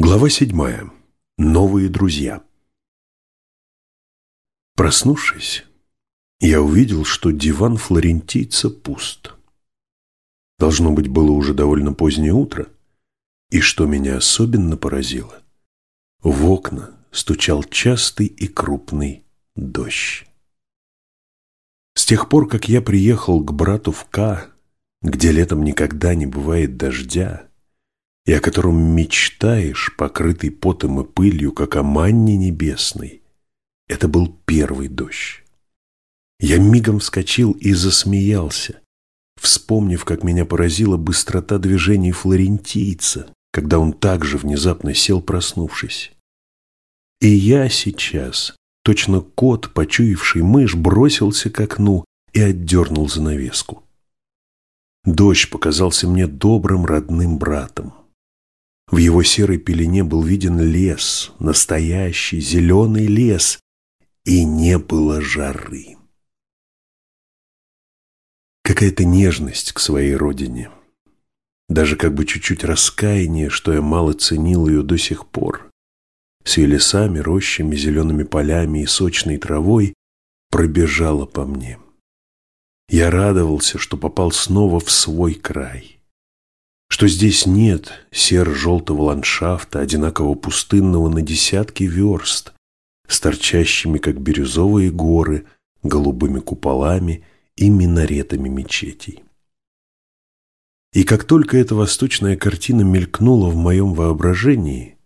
Глава седьмая. Новые друзья. Проснувшись, я увидел, что диван флорентийца пуст. Должно быть, было уже довольно позднее утро, и что меня особенно поразило, в окна стучал частый и крупный дождь. С тех пор, как я приехал к брату в К, где летом никогда не бывает дождя, и о котором мечтаешь, покрытый потом и пылью, как о манне небесной. Это был первый дождь. Я мигом вскочил и засмеялся, вспомнив, как меня поразила быстрота движений флорентийца, когда он также внезапно сел, проснувшись. И я сейчас, точно кот, почуявший мышь, бросился к окну и отдернул занавеску. Дождь показался мне добрым родным братом. В его серой пелене был виден лес, настоящий зеленый лес, и не было жары. Какая-то нежность к своей родине, даже как бы чуть-чуть раскаяние, что я мало ценил ее до сих пор. С ее лесами, рощами, зелеными полями и сочной травой пробежала по мне. Я радовался, что попал снова в свой край что здесь нет серо-желтого ландшафта, одинаково пустынного на десятки верст, с торчащими, как бирюзовые горы, голубыми куполами и минаретами мечетей. И как только эта восточная картина мелькнула в моем воображении,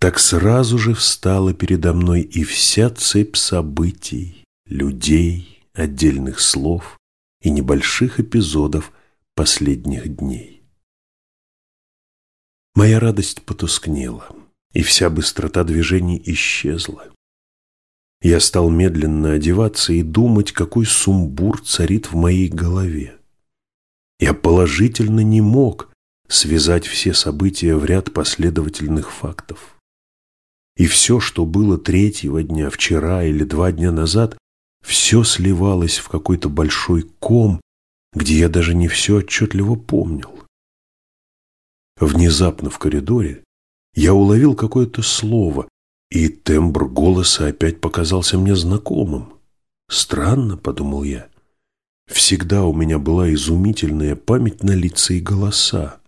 так сразу же встала передо мной и вся цепь событий, людей, отдельных слов и небольших эпизодов последних дней. Моя радость потускнела, и вся быстрота движений исчезла. Я стал медленно одеваться и думать, какой сумбур царит в моей голове. Я положительно не мог связать все события в ряд последовательных фактов. И все, что было третьего дня, вчера или два дня назад, все сливалось в какой-то большой ком, где я даже не все отчетливо помнил. Внезапно в коридоре я уловил какое-то слово, и тембр голоса опять показался мне знакомым. «Странно», — подумал я. «Всегда у меня была изумительная память на лица и голоса.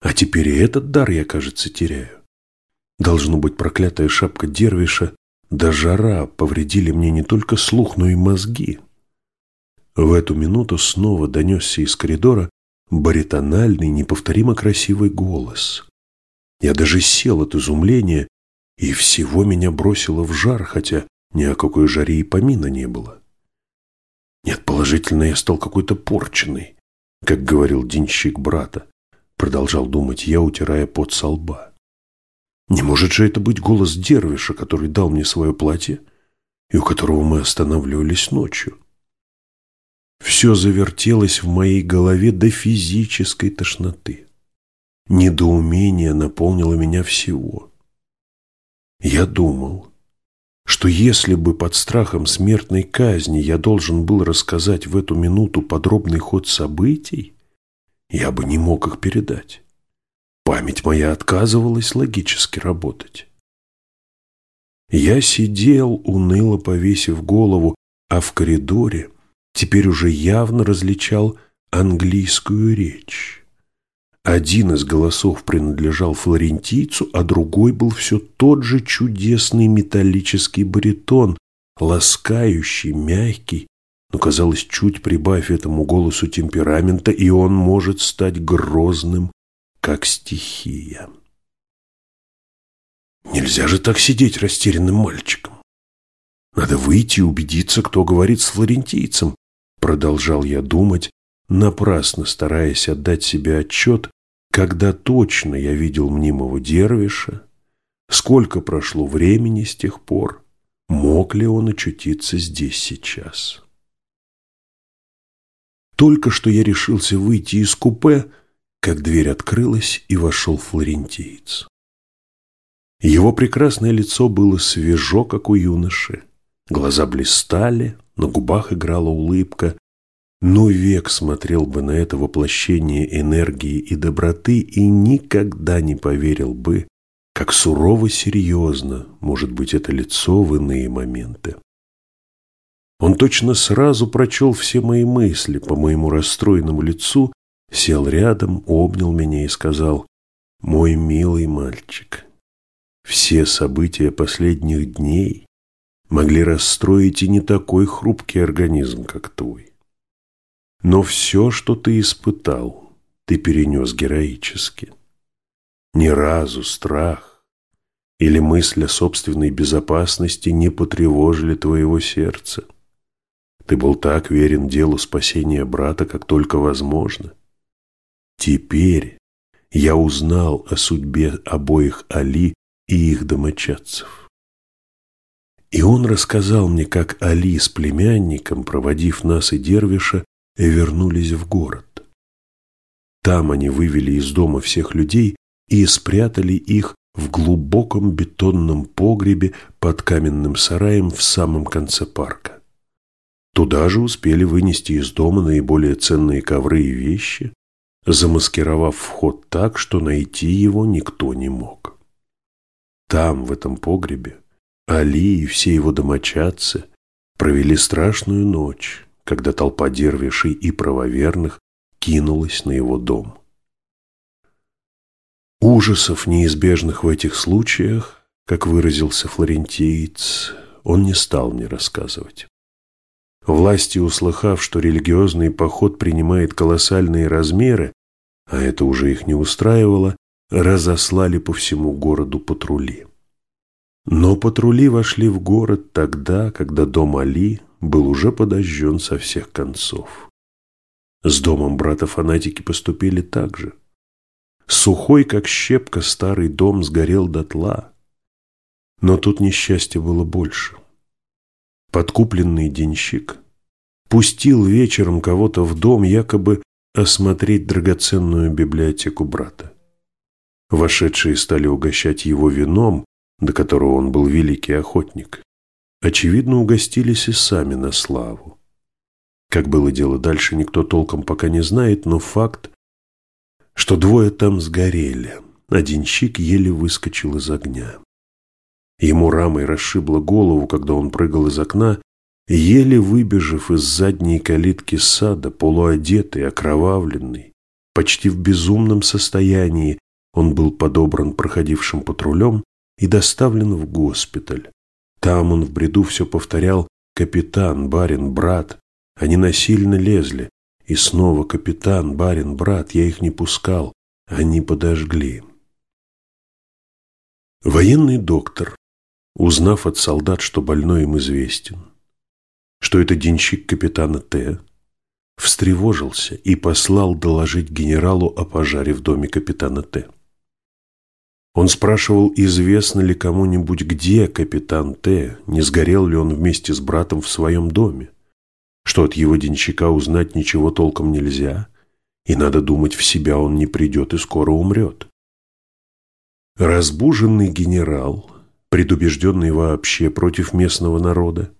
А теперь и этот дар я, кажется, теряю. Должно быть, проклятая шапка дервиша да жара повредили мне не только слух, но и мозги». В эту минуту снова донесся из коридора баритональный, неповторимо красивый голос. Я даже сел от изумления, и всего меня бросило в жар, хотя ни о какой жаре и помина не было. Нет, положительно, я стал какой-то порченный, как говорил денщик брата, продолжал думать я, утирая пот со лба. Не может же это быть голос Дервиша, который дал мне свое платье и у которого мы останавливались ночью. Все завертелось в моей голове до физической тошноты. Недоумение наполнило меня всего. Я думал, что если бы под страхом смертной казни я должен был рассказать в эту минуту подробный ход событий, я бы не мог их передать. Память моя отказывалась логически работать. Я сидел, уныло повесив голову, а в коридоре теперь уже явно различал английскую речь. Один из голосов принадлежал флорентийцу, а другой был все тот же чудесный металлический баритон, ласкающий, мягкий, но, казалось, чуть прибавь этому голосу темперамента, и он может стать грозным, как стихия. Нельзя же так сидеть растерянным мальчиком. Надо выйти и убедиться, кто говорит с флорентийцем, Продолжал я думать, напрасно стараясь отдать себе отчет, когда точно я видел мнимого дервиша, сколько прошло времени с тех пор, мог ли он очутиться здесь сейчас. Только что я решился выйти из купе, как дверь открылась и вошел флорентиец. Его прекрасное лицо было свежо, как у юноши. Глаза блистали, на губах играла улыбка, но век смотрел бы на это воплощение энергии и доброты и никогда не поверил бы, как сурово серьезно может быть это лицо в иные моменты. Он точно сразу прочел все мои мысли по моему расстроенному лицу, сел рядом, обнял меня и сказал, «Мой милый мальчик, все события последних дней могли расстроить и не такой хрупкий организм, как твой. Но все, что ты испытал, ты перенес героически. Ни разу страх или мысль о собственной безопасности не потревожили твоего сердца. Ты был так верен делу спасения брата, как только возможно. Теперь я узнал о судьбе обоих Али и их домочадцев. И он рассказал мне, как Али с племянником, проводив нас и Дервиша, вернулись в город. Там они вывели из дома всех людей и спрятали их в глубоком бетонном погребе под каменным сараем в самом конце парка. Туда же успели вынести из дома наиболее ценные ковры и вещи, замаскировав вход так, что найти его никто не мог. Там, в этом погребе, Али и все его домочадцы провели страшную ночь, когда толпа дервишей и правоверных кинулась на его дом. Ужасов, неизбежных в этих случаях, как выразился флорентиец, он не стал мне рассказывать. Власти, услыхав, что религиозный поход принимает колоссальные размеры, а это уже их не устраивало, разослали по всему городу патрули. Но патрули вошли в город тогда, когда дом Али был уже подожжен со всех концов. С домом брата-фанатики поступили так же. Сухой, как щепка, старый дом сгорел дотла. Но тут несчастья было больше. Подкупленный денщик пустил вечером кого-то в дом, якобы осмотреть драгоценную библиотеку брата. Вошедшие стали угощать его вином, до которого он был великий охотник. Очевидно, угостились и сами на славу. Как было дело дальше, никто толком пока не знает, но факт, что двое там сгорели. Один щик еле выскочил из огня. Ему рамой расшибло голову, когда он прыгал из окна, еле выбежав из задней калитки сада, полуодетый, окровавленный, почти в безумном состоянии, он был подобран проходившим патрулем и доставлен в госпиталь. Там он в бреду все повторял «Капитан, барин, брат». Они насильно лезли. И снова «Капитан, барин, брат». Я их не пускал. Они подожгли. Военный доктор Узнав от солдат, что больной им известен, что это денщик капитана Т., встревожился и послал доложить генералу о пожаре в доме капитана Т. Он спрашивал, известно ли кому-нибудь, где капитан Т., не сгорел ли он вместе с братом в своем доме, что от его денщика узнать ничего толком нельзя, и надо думать, в себя он не придет и скоро умрет. Разбуженный генерал предубежденный вообще против местного народа,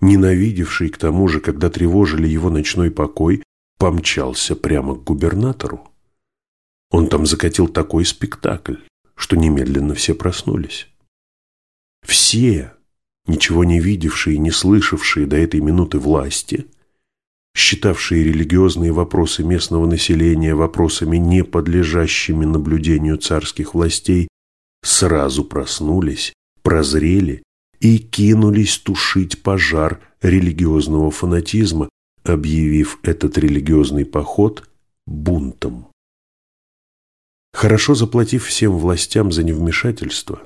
ненавидевший к тому же, когда тревожили его ночной покой, помчался прямо к губернатору. Он там закатил такой спектакль, что немедленно все проснулись. Все, ничего не видевшие и не слышавшие до этой минуты власти, считавшие религиозные вопросы местного населения вопросами, не подлежащими наблюдению царских властей, сразу проснулись прозрели и кинулись тушить пожар религиозного фанатизма, объявив этот религиозный поход бунтом. Хорошо заплатив всем властям за невмешательство,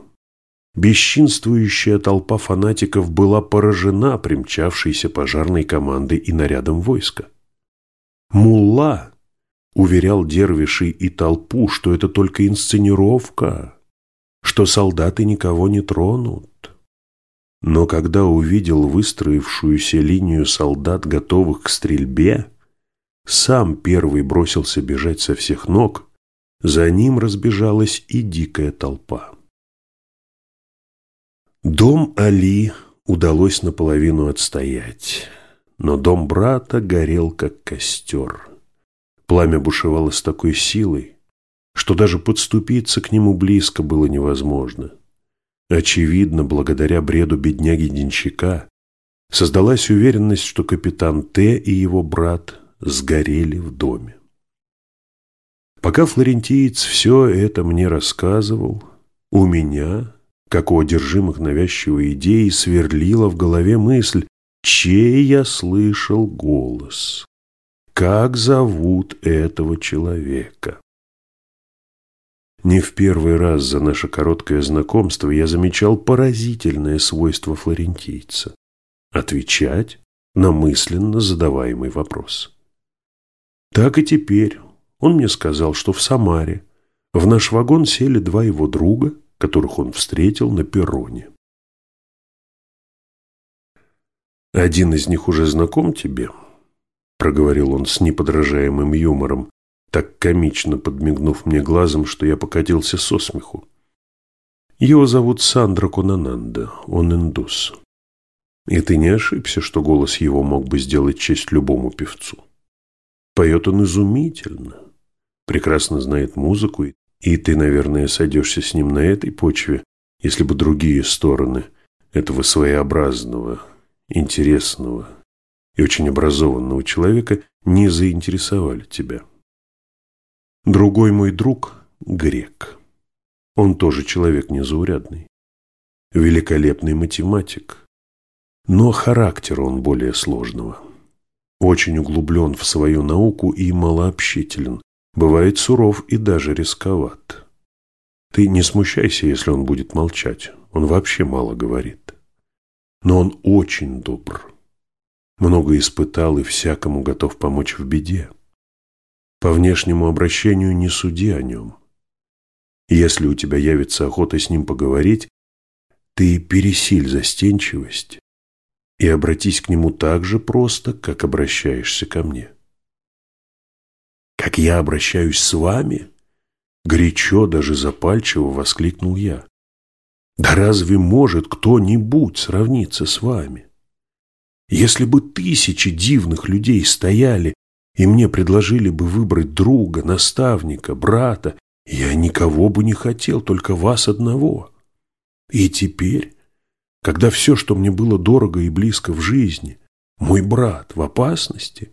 бесчинствующая толпа фанатиков была поражена примчавшейся пожарной командой и нарядом войска. Мулла уверял дервишей и толпу, что это только инсценировка, что солдаты никого не тронут. Но когда увидел выстроившуюся линию солдат, готовых к стрельбе, сам первый бросился бежать со всех ног, за ним разбежалась и дикая толпа. Дом Али удалось наполовину отстоять, но дом брата горел, как костер. Пламя бушевало с такой силой, что даже подступиться к нему близко было невозможно. Очевидно, благодаря бреду бедняги-денщика создалась уверенность, что капитан Т и его брат сгорели в доме. Пока флорентиец все это мне рассказывал, у меня, как у одержимых навязчивой идеи, сверлила в голове мысль, чей я слышал голос, как зовут этого человека. Не в первый раз за наше короткое знакомство я замечал поразительное свойство флорентийца – отвечать на мысленно задаваемый вопрос. Так и теперь он мне сказал, что в Самаре в наш вагон сели два его друга, которых он встретил на перроне. «Один из них уже знаком тебе?» – проговорил он с неподражаемым юмором, так комично подмигнув мне глазом, что я покатился со смеху. Его зовут Сандра Кунананда, он индус. И ты не ошибся, что голос его мог бы сделать честь любому певцу. Поет он изумительно, прекрасно знает музыку, и ты, наверное, сойдешься с ним на этой почве, если бы другие стороны этого своеобразного, интересного и очень образованного человека не заинтересовали тебя. Другой мой друг – грек. Он тоже человек незаурядный, великолепный математик, но характер он более сложного. Очень углублен в свою науку и малообщителен, бывает суров и даже рисковат. Ты не смущайся, если он будет молчать, он вообще мало говорит. Но он очень добр, много испытал и всякому готов помочь в беде. По внешнему обращению не суди о нем. Если у тебя явится охота с ним поговорить, ты пересиль застенчивость и обратись к нему так же просто, как обращаешься ко мне. «Как я обращаюсь с вами?» Горячо, даже запальчиво воскликнул я. «Да разве может кто-нибудь сравниться с вами? Если бы тысячи дивных людей стояли и мне предложили бы выбрать друга, наставника, брата, я никого бы не хотел, только вас одного. И теперь, когда все, что мне было дорого и близко в жизни, мой брат в опасности,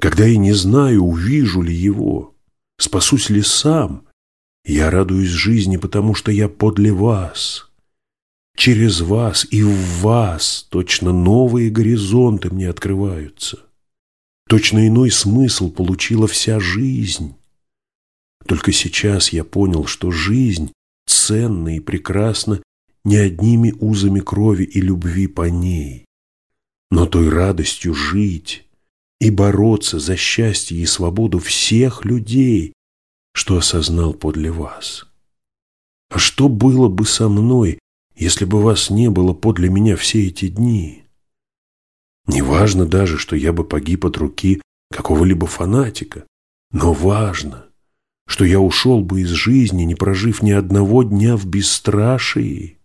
когда я не знаю, увижу ли его, спасусь ли сам, я радуюсь жизни, потому что я подле вас. Через вас и в вас точно новые горизонты мне открываются. Точно иной смысл получила вся жизнь. Только сейчас я понял, что жизнь ценна и прекрасна не одними узами крови и любви по ней, но той радостью жить и бороться за счастье и свободу всех людей, что осознал подле вас. А что было бы со мной, если бы вас не было подле меня все эти дни? Не даже, что я бы погиб от руки какого-либо фанатика, но важно, что я ушел бы из жизни, не прожив ни одного дня в бесстрашии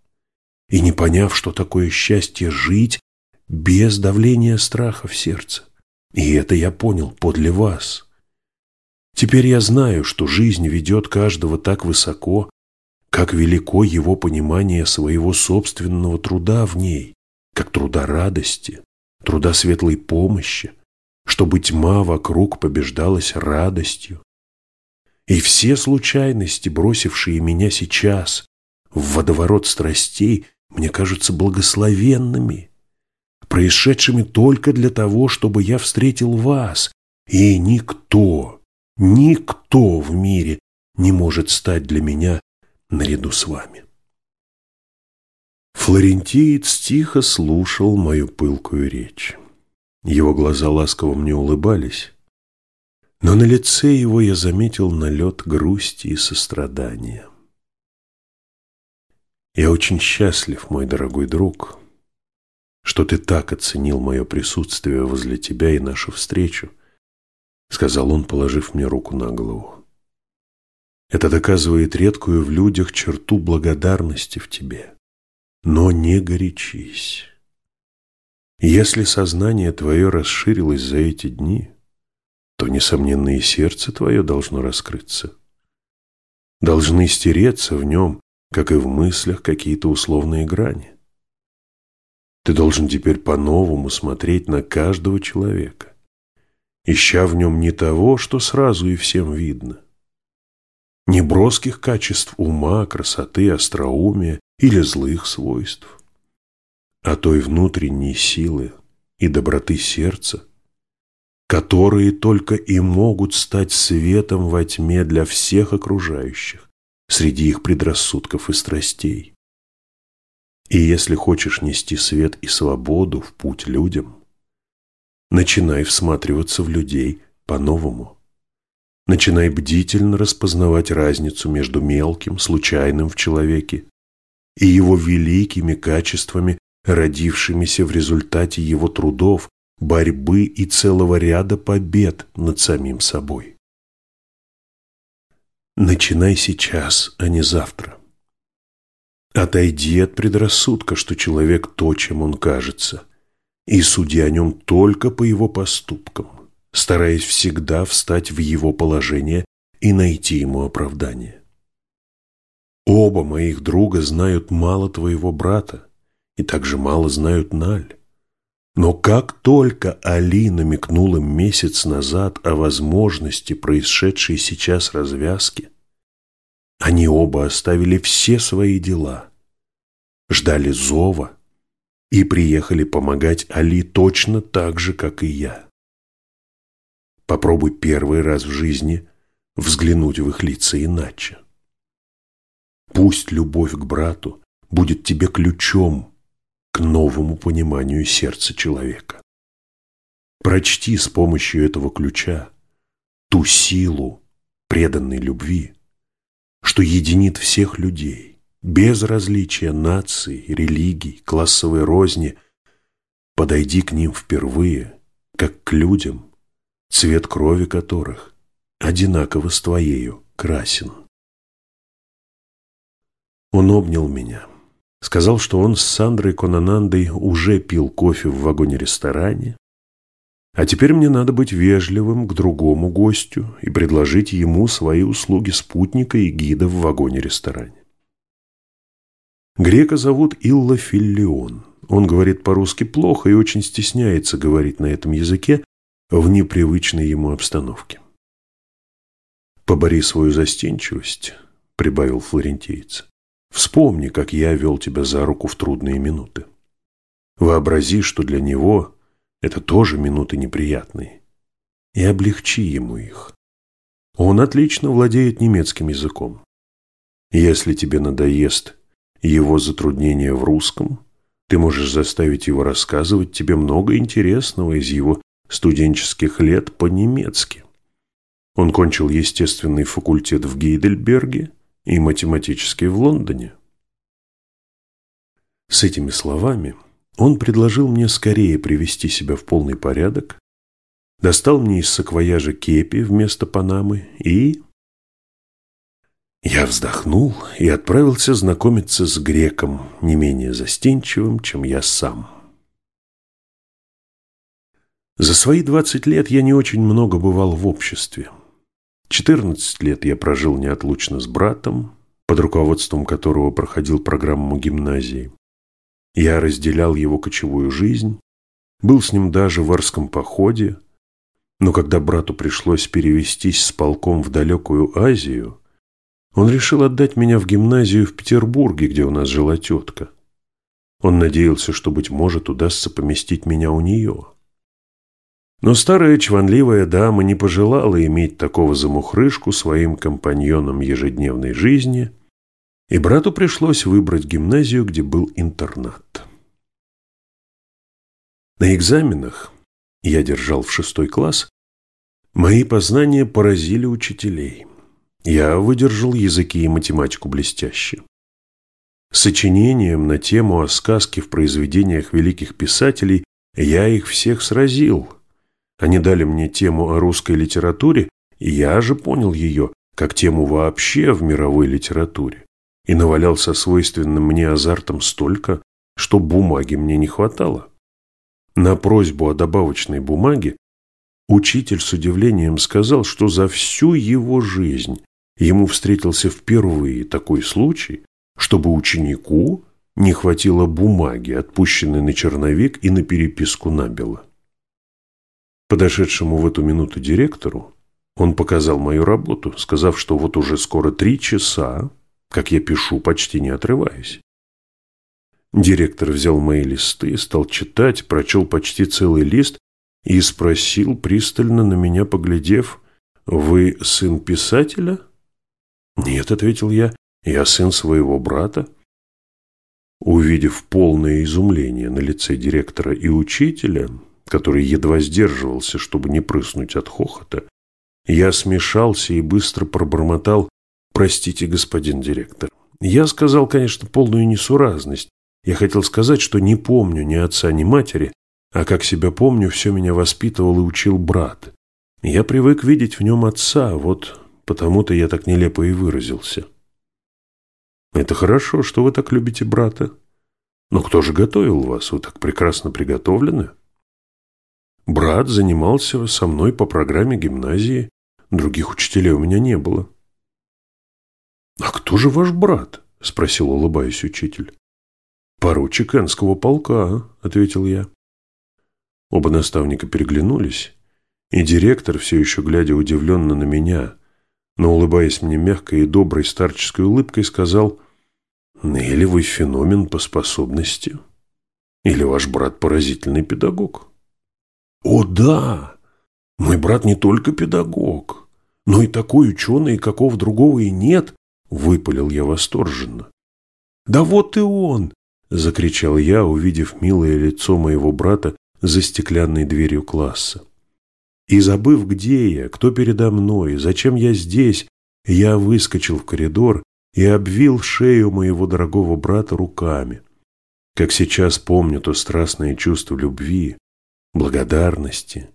и не поняв, что такое счастье жить без давления страха в сердце. И это я понял подле вас. Теперь я знаю, что жизнь ведет каждого так высоко, как велико его понимание своего собственного труда в ней, как труда радости труда светлой помощи, чтобы тьма вокруг побеждалась радостью. И все случайности, бросившие меня сейчас в водоворот страстей, мне кажутся благословенными, происшедшими только для того, чтобы я встретил вас, и никто, никто в мире не может стать для меня наряду с вами. Флорентиец тихо слушал мою пылкую речь. Его глаза ласково мне улыбались, но на лице его я заметил налет грусти и сострадания. «Я очень счастлив, мой дорогой друг, что ты так оценил мое присутствие возле тебя и нашу встречу», сказал он, положив мне руку на голову. «Это доказывает редкую в людях черту благодарности в тебе но не горячись. Если сознание твое расширилось за эти дни, то, несомненно, и сердце твое должно раскрыться. должны стереться в нем, как и в мыслях, какие-то условные грани. Ты должен теперь по-новому смотреть на каждого человека, ища в нем не того, что сразу и всем видно, не броских качеств ума, красоты, остроумия или злых свойств, а той внутренней силы и доброты сердца, которые только и могут стать светом во тьме для всех окружающих, среди их предрассудков и страстей. И если хочешь нести свет и свободу в путь людям, начинай всматриваться в людей по-новому. Начинай бдительно распознавать разницу между мелким, случайным в человеке и его великими качествами, родившимися в результате его трудов, борьбы и целого ряда побед над самим собой. Начинай сейчас, а не завтра. Отойди от предрассудка, что человек то, чем он кажется, и суди о нем только по его поступкам, стараясь всегда встать в его положение и найти ему оправдание. Оба моих друга знают мало твоего брата и также мало знают Наль. Но как только Али намекнул им месяц назад о возможности происшедшей сейчас развязки, они оба оставили все свои дела, ждали зова и приехали помогать Али точно так же, как и я. Попробуй первый раз в жизни взглянуть в их лица иначе. Пусть любовь к брату будет тебе ключом к новому пониманию сердца человека. Прочти с помощью этого ключа ту силу преданной любви, что единит всех людей, без различия наций, религий, классовой розни. Подойди к ним впервые, как к людям, цвет крови которых одинаково с твоею красен. Он обнял меня, Сказал, что он с Сандрой Конанандой уже пил кофе в вагоне-ресторане, а теперь мне надо быть вежливым к другому гостю и предложить ему свои услуги спутника и гида в вагоне-ресторане. Грека зовут Илла Филлион. Он говорит по-русски плохо и очень стесняется говорить на этом языке в непривычной ему обстановке. «Побори свою застенчивость», — прибавил флорентиец. Вспомни, как я вел тебя за руку в трудные минуты. Вообрази, что для него это тоже минуты неприятные, и облегчи ему их. Он отлично владеет немецким языком. Если тебе надоест его затруднение в русском, ты можешь заставить его рассказывать тебе много интересного из его студенческих лет по-немецки. Он кончил естественный факультет в Гейдельберге и математический в Лондоне. С этими словами он предложил мне скорее привести себя в полный порядок, достал мне из саквояжа кепи вместо панамы и... Я вздохнул и отправился знакомиться с греком, не менее застенчивым, чем я сам. За свои двадцать лет я не очень много бывал в обществе. 14 лет я прожил неотлучно с братом, под руководством которого проходил программу гимназии. Я разделял его кочевую жизнь, был с ним даже в Арском походе, но когда брату пришлось перевестись с полком в далекую Азию, он решил отдать меня в гимназию в Петербурге, где у нас жила тетка. Он надеялся, что, быть может, удастся поместить меня у нее. Но старая чванливая дама не пожелала иметь такого замухрышку своим компаньоном ежедневной жизни, и брату пришлось выбрать гимназию, где был интернат. На экзаменах, я держал в шестой класс, мои познания поразили учителей. Я выдержал языки и математику блестяще. Сочинением на тему о сказке в произведениях великих писателей я их всех сразил – они дали мне тему о русской литературе, и я же понял ее как тему вообще в мировой литературе и навалял со свойственным мне азартом столько, что бумаги мне не хватало. На просьбу о добавочной бумаге учитель с удивлением сказал, что за всю его жизнь ему встретился впервые такой случай, чтобы ученику не хватило бумаги, отпущенной на черновик и на переписку набело. Подошедшему в эту минуту директору он показал мою работу, сказав, что вот уже скоро три часа, как я пишу, почти не отрываясь. Директор взял мои листы, стал читать, прочел почти целый лист и спросил, пристально на меня поглядев, «Вы сын писателя?» «Нет», — ответил я, — «я сын своего брата». Увидев полное изумление на лице директора и учителя, который едва сдерживался, чтобы не прыснуть от хохота, я смешался и быстро пробормотал «Простите, господин директор». Я сказал, конечно, полную несуразность. Я хотел сказать, что не помню ни отца, ни матери, а как себя помню, все меня воспитывал и учил брат. Я привык видеть в нем отца, вот потому-то я так нелепо и выразился. Это хорошо, что вы так любите брата. Но кто же готовил вас? Вы так прекрасно приготовлены. Брат занимался со мной по программе гимназии. Других учителей у меня не было. «А кто же ваш брат?» – спросил, улыбаясь учитель. «Поручик Энского полка», – ответил я. Оба наставника переглянулись, и директор, все еще глядя удивленно на меня, но улыбаясь мне мягкой и доброй старческой улыбкой, сказал, «Или вы феномен по способности, или ваш брат поразительный педагог». «О, да! Мой брат не только педагог, но и такой ученый, какого другого и нет», — выпалил я восторженно. «Да вот и он!» — закричал я, увидев милое лицо моего брата за стеклянной дверью класса. И забыв, где я, кто передо мной, зачем я здесь, я выскочил в коридор и обвил шею моего дорогого брата руками. Как сейчас помню то страстное чувство любви, благодарности,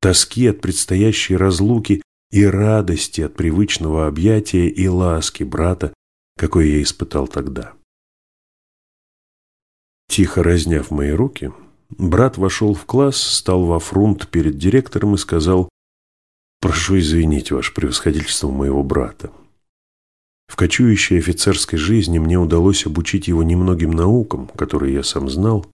тоски от предстоящей разлуки и радости от привычного объятия и ласки брата, какой я испытал тогда. Тихо разняв мои руки, Брат вошел в класс, стал во фрунт перед директором и сказал «Прошу извинить, ваше превосходительство моего брата. В кочующей офицерской жизни мне удалось обучить его немногим наукам, которые я сам знал,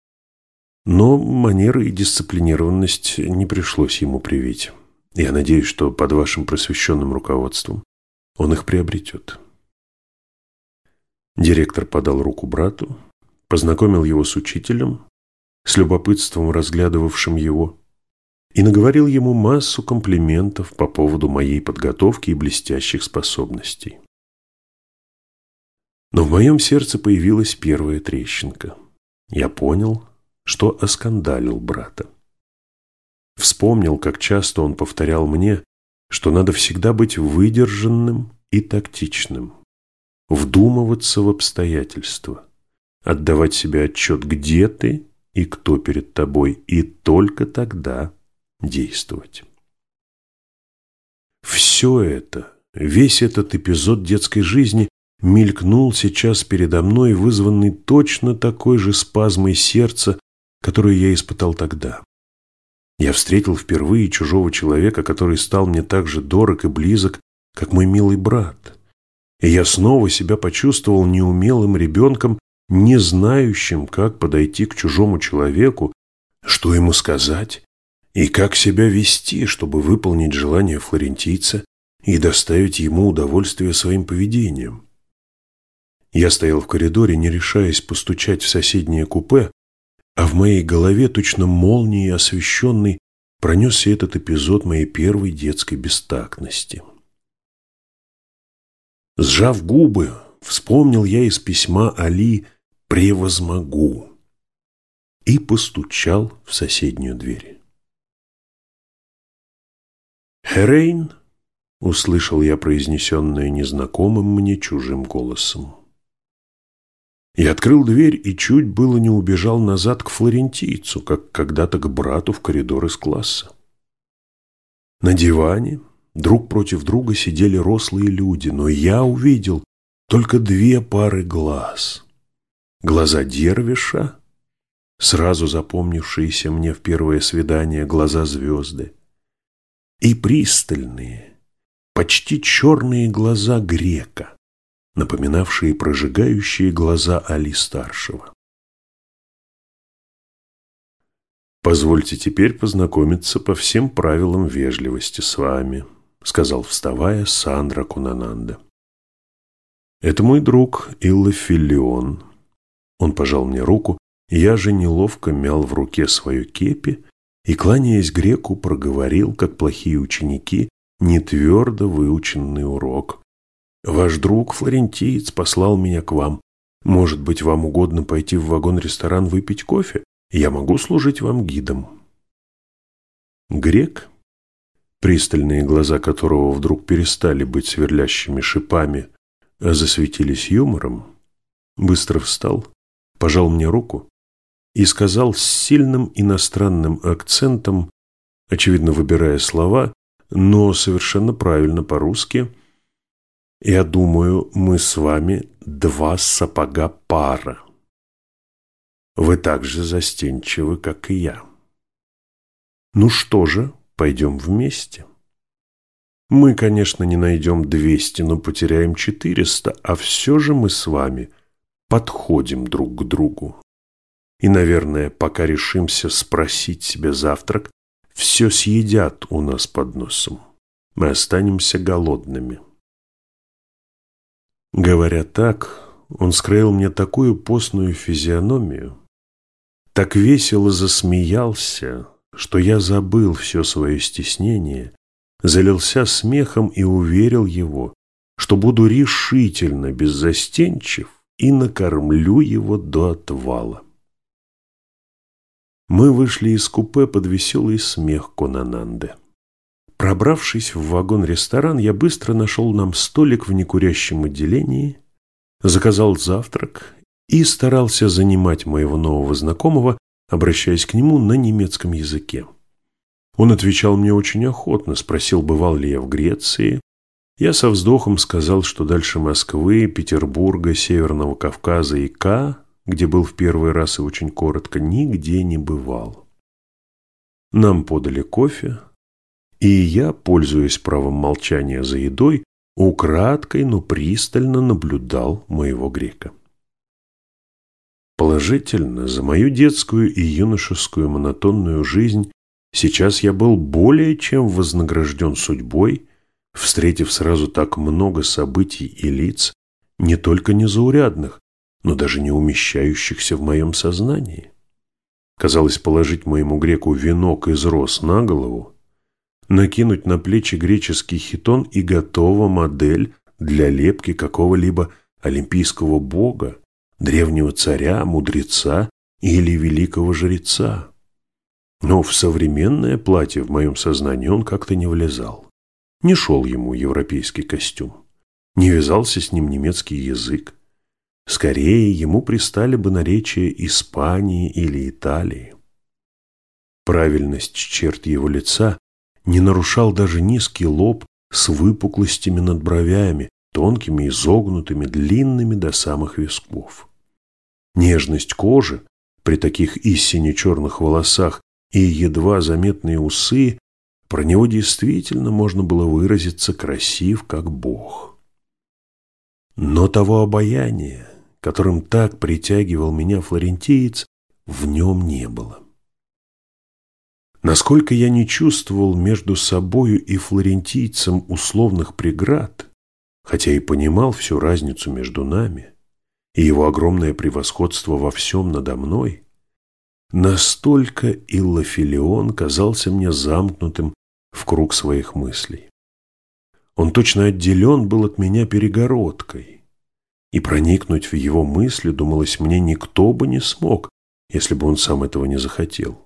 но манеры и дисциплинированность не пришлось ему привить. Я надеюсь, что под вашим просвещенным руководством он их приобретет». Директор подал руку брату, познакомил его с учителем, с любопытством разглядывавшим его, и наговорил ему массу комплиментов по поводу моей подготовки и блестящих способностей. Но в моем сердце появилась первая трещинка. Я понял, что оскандалил брата. Вспомнил, как часто он повторял мне, что надо всегда быть выдержанным и тактичным, вдумываться в обстоятельства, отдавать себе отчет, где ты и кто перед тобой, и только тогда действовать. Все это, весь этот эпизод детской жизни мелькнул сейчас передо мной, вызванный точно такой же спазмой сердца, которую я испытал тогда. Я встретил впервые чужого человека, который стал мне так же дорог и близок, как мой милый брат. И я снова себя почувствовал неумелым ребенком, не знающим, как подойти к чужому человеку, что ему сказать и как себя вести, чтобы выполнить желание флорентийца и доставить ему удовольствие своим поведением. Я стоял в коридоре, не решаясь постучать в соседнее купе, а в моей голове, точно молнией освещенный, пронесся этот эпизод моей первой детской бестактности. Сжав губы, вспомнил я из письма Али превозмогу!» и постучал в соседнюю дверь. «Херейн!» — услышал я произнесенное незнакомым мне чужим голосом. Я открыл дверь и чуть было не убежал назад к флорентийцу, как когда-то к брату в коридор из класса. На диване друг против друга сидели рослые люди, но я увидел только две пары глаз — глаза Дервиша, сразу запомнившиеся мне в первое свидание глаза звезды, и пристальные, почти черные глаза грека, напоминавшие прожигающие глаза Али-старшего. «Позвольте теперь познакомиться по всем правилам вежливости с вами», сказал, вставая, Сандра Кунананда. «Это мой друг Илла Филлион». Он пожал мне руку, я же неловко мял в руке свою кепи и, кланяясь греку, проговорил, как плохие ученики, не твердо выученный урок. «Ваш друг, флорентиец, послал меня к вам. Может быть, вам угодно пойти в вагон-ресторан выпить кофе? Я могу служить вам гидом». Грек, пристальные глаза которого вдруг перестали быть сверлящими шипами, а засветились юмором, быстро встал, пожал мне руку и сказал с сильным иностранным акцентом, очевидно выбирая слова, но совершенно правильно по-русски. «Я думаю, мы с вами два сапога пара. Вы так же застенчивы, как и я. Ну что же, пойдем вместе?» Мы, конечно, не найдем 200, но потеряем 400, а все же мы с вами подходим друг к другу. И, наверное, пока решимся спросить себе завтрак, все съедят у нас под носом. Мы останемся голодными. Говоря так, он скроил мне такую постную физиономию, так весело засмеялся, что я забыл все свое стеснение залился смехом и уверил его, что буду решительно беззастенчив и накормлю его до отвала. Мы вышли из купе под веселый смех Конананды. Пробравшись в вагон-ресторан, я быстро нашел нам столик в некурящем отделении, заказал завтрак и старался занимать моего нового знакомого, обращаясь к нему на немецком языке. Он отвечал мне очень охотно, спросил, бывал ли я в Греции. Я со вздохом сказал, что дальше Москвы, Петербурга, Северного Кавказа и К, где был в первый раз и очень коротко, нигде не бывал. Нам подали кофе, и я, пользуясь правом молчания за едой, украдкой, но пристально наблюдал моего грека. Положительно, за мою детскую и юношескую монотонную жизнь Сейчас я был более чем вознагражден судьбой, встретив сразу так много событий и лиц, не только незаурядных, но даже не умещающихся в моем сознании. Казалось, положить моему греку венок из роз на голову, накинуть на плечи греческий хитон и готова модель для лепки какого-либо олимпийского бога, древнего царя, мудреца или великого жреца. Но в современное платье в моем сознании он как-то не влезал. Не шел ему европейский костюм. Не вязался с ним немецкий язык. Скорее, ему пристали бы наречия Испании или Италии. Правильность черт его лица не нарушал даже низкий лоб с выпуклостями над бровями, тонкими, изогнутыми, длинными до самых висков. Нежность кожи при таких истине черных волосах и едва заметные усы, про него действительно можно было выразиться красив, как Бог. Но того обаяния, которым так притягивал меня флорентиец, в нем не было. Насколько я не чувствовал между собою и флорентийцем условных преград, хотя и понимал всю разницу между нами и его огромное превосходство во всем надо мной, Настолько Иллофилион казался мне замкнутым в круг своих мыслей. Он точно отделен был от меня перегородкой, и проникнуть в его мысли, думалось мне, никто бы не смог, если бы он сам этого не захотел.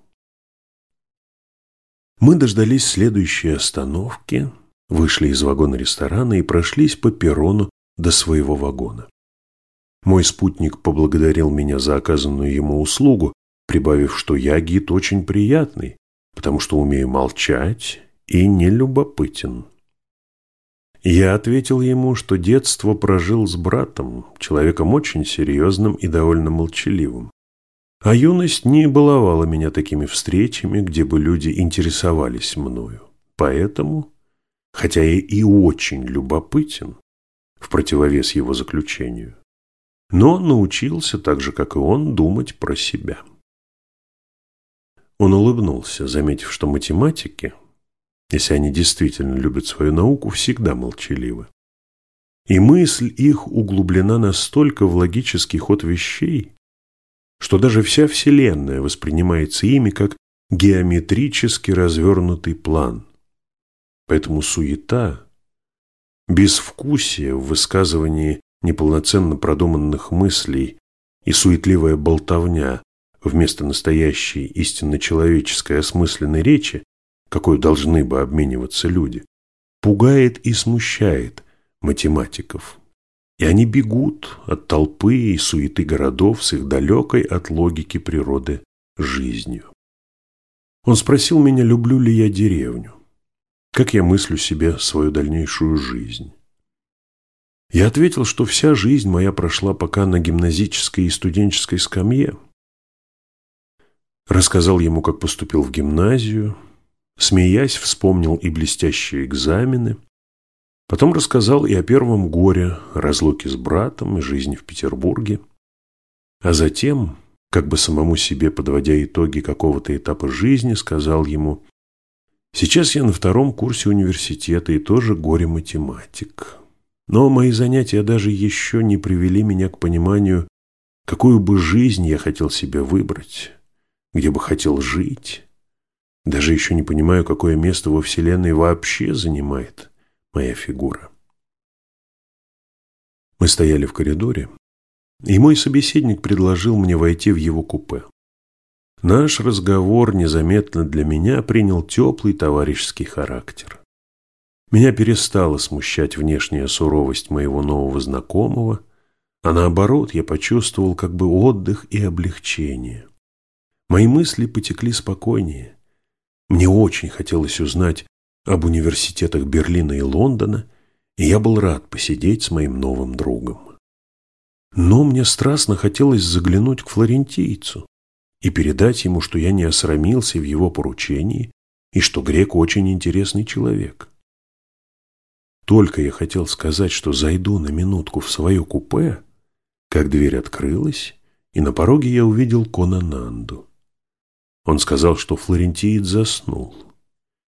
Мы дождались следующей остановки, вышли из вагона ресторана и прошлись по перрону до своего вагона. Мой спутник поблагодарил меня за оказанную ему услугу, прибавив, что я гид очень приятный, потому что умею молчать и не любопытен. Я ответил ему, что детство прожил с братом, человеком очень серьезным и довольно молчаливым. А юность не баловала меня такими встречами, где бы люди интересовались мною. Поэтому хотя я и очень любопытен, в противовес его заключению, но научился, так же, как и он, думать про себя. Он улыбнулся, заметив, что математики, если они действительно любят свою науку, всегда молчаливы. И мысль их углублена настолько в логический ход вещей, что даже вся Вселенная воспринимается ими как геометрически развернутый план. Поэтому суета, безвкусие в высказывании неполноценно продуманных мыслей и суетливая болтовня вместо настоящей истинно человеческой осмысленной речи, какой должны бы обмениваться люди, пугает и смущает математиков. И они бегут от толпы и суеты городов с их далекой от логики природы жизнью. Он спросил меня, люблю ли я деревню, как я мыслю себе свою дальнейшую жизнь. Я ответил, что вся жизнь моя прошла пока на гимназической и студенческой скамье. Рассказал ему, как поступил в гимназию, смеясь, вспомнил и блестящие экзамены, Потом рассказал и о первом горе, разлуке с братом и жизни в Петербурге. А затем, как бы самому себе подводя итоги какого-то этапа жизни, сказал ему, «Сейчас я на втором курсе университета и тоже горе-математик. Но мои занятия даже еще не привели меня к пониманию, какую бы жизнь я хотел себе выбрать, где бы хотел жить. Даже еще не понимаю, какое место во Вселенной вообще занимает» моя фигура. Мы стояли в коридоре, и мой собеседник предложил мне войти в его купе. Наш разговор незаметно для меня принял теплый товарищеский характер. Меня перестала смущать внешняя суровость моего нового знакомого, а наоборот, я почувствовал как бы отдых и облегчение. Мои мысли потекли спокойнее. Мне очень хотелось узнать, об университетах Берлина и Лондона, и я был рад посидеть с моим новым другом. Но мне страстно хотелось заглянуть к флорентийцу и передать ему, что я не осрамился в его поручении и что грек очень интересный человек. Только я хотел сказать, что зайду на минутку в свое купе, как дверь открылась, и на пороге я увидел Конананду. Он сказал, что флорентиец заснул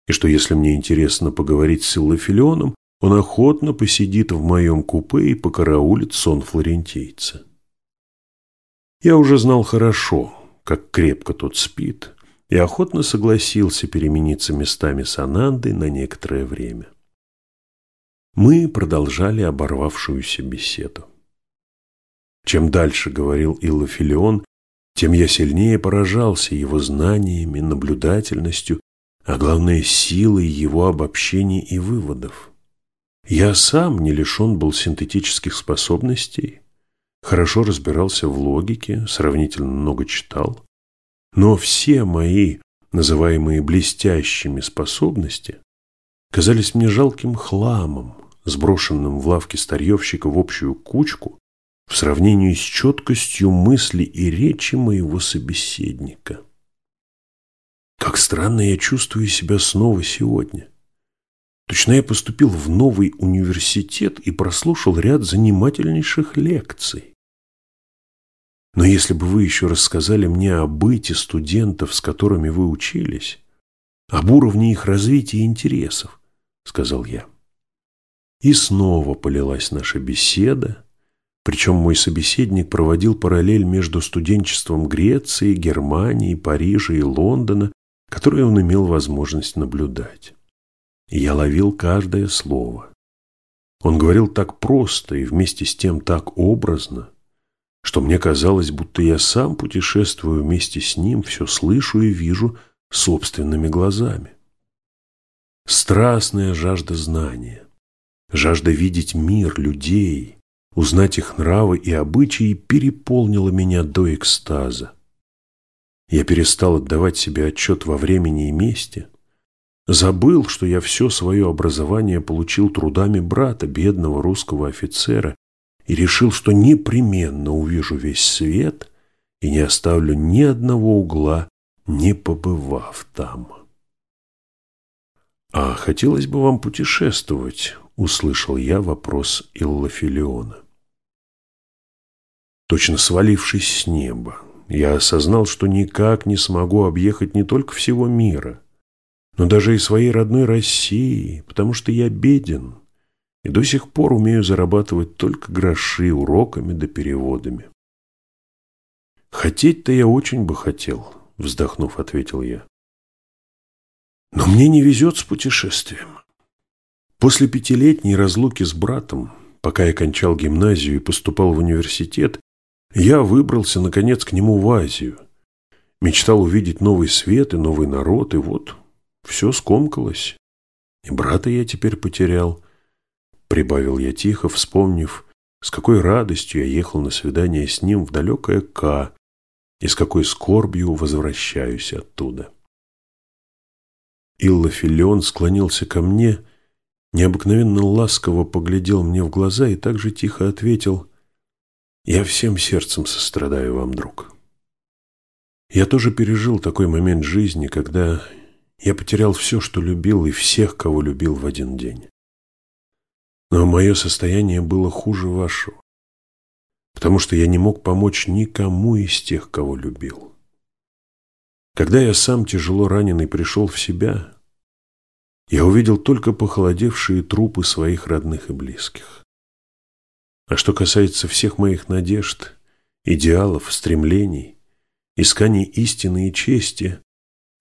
и что если мне интересно поговорить с Иллофилионом, он охотно посидит в моем купе и покараулит сон флорентийца. Я уже знал хорошо, как крепко тот спит, и охотно согласился перемениться местами с Анандой на некоторое время. Мы продолжали оборвавшуюся беседу. Чем дальше говорил Иллофилион, тем я сильнее поражался его знаниями, наблюдательностью а главное силой его обобщений и выводов. Я сам не лишен был синтетических способностей, хорошо разбирался в логике, сравнительно много читал, но все мои, называемые блестящими способности, казались мне жалким хламом, сброшенным в лавке старьевщика в общую кучку в сравнении с четкостью мысли и речи моего собеседника. Как странно я чувствую себя снова сегодня. Точно я поступил в новый университет и прослушал ряд занимательнейших лекций. Но если бы вы еще рассказали мне о быте студентов, с которыми вы учились, об уровне их развития и интересов, сказал я. И снова полилась наша беседа, причем мой собеседник проводил параллель между студенчеством Греции, Германии, Парижа и Лондона которые он имел возможность наблюдать. Я ловил каждое слово. Он говорил так просто и вместе с тем так образно, что мне казалось, будто я сам путешествую вместе с ним, все слышу и вижу собственными глазами. Страстная жажда знания, жажда видеть мир, людей, узнать их нравы и обычаи переполнила меня до экстаза. Я перестал отдавать себе отчет во времени и месте. Забыл, что я все свое образование получил трудами брата, бедного русского офицера, и решил, что непременно увижу весь свет и не оставлю ни одного угла, не побывав там. «А хотелось бы вам путешествовать?» – услышал я вопрос Иллофилиона. Точно свалившись с неба, я осознал, что никак не смогу объехать не только всего мира, но даже и своей родной России, потому что я беден и до сих пор умею зарабатывать только гроши уроками да переводами. «Хотеть-то я очень бы хотел», – вздохнув, ответил я. Но мне не везет с путешествием. После пятилетней разлуки с братом, пока я кончал гимназию и поступал в университет, я выбрался, наконец, к нему в Азию. Мечтал увидеть новый свет и новый народ, и вот все скомкалось. И брата я теперь потерял, прибавил я тихо, вспомнив, с какой радостью я ехал на свидание с ним в далекое К, и с какой скорбью возвращаюсь оттуда. Иллофилион склонился ко мне, необыкновенно ласково поглядел мне в глаза и также тихо ответил «Я всем сердцем сострадаю вам, друг». Я тоже пережил такой момент жизни, когда я потерял все, что любил, и всех, кого любил в один день. Но мое состояние было хуже вашего, потому что я не мог помочь никому из тех, кого любил. Когда я сам, тяжело раненый, пришел в себя, я увидел только похолодевшие трупы своих родных и близких. А что касается всех моих надежд, идеалов, стремлений, исканий истины и чести,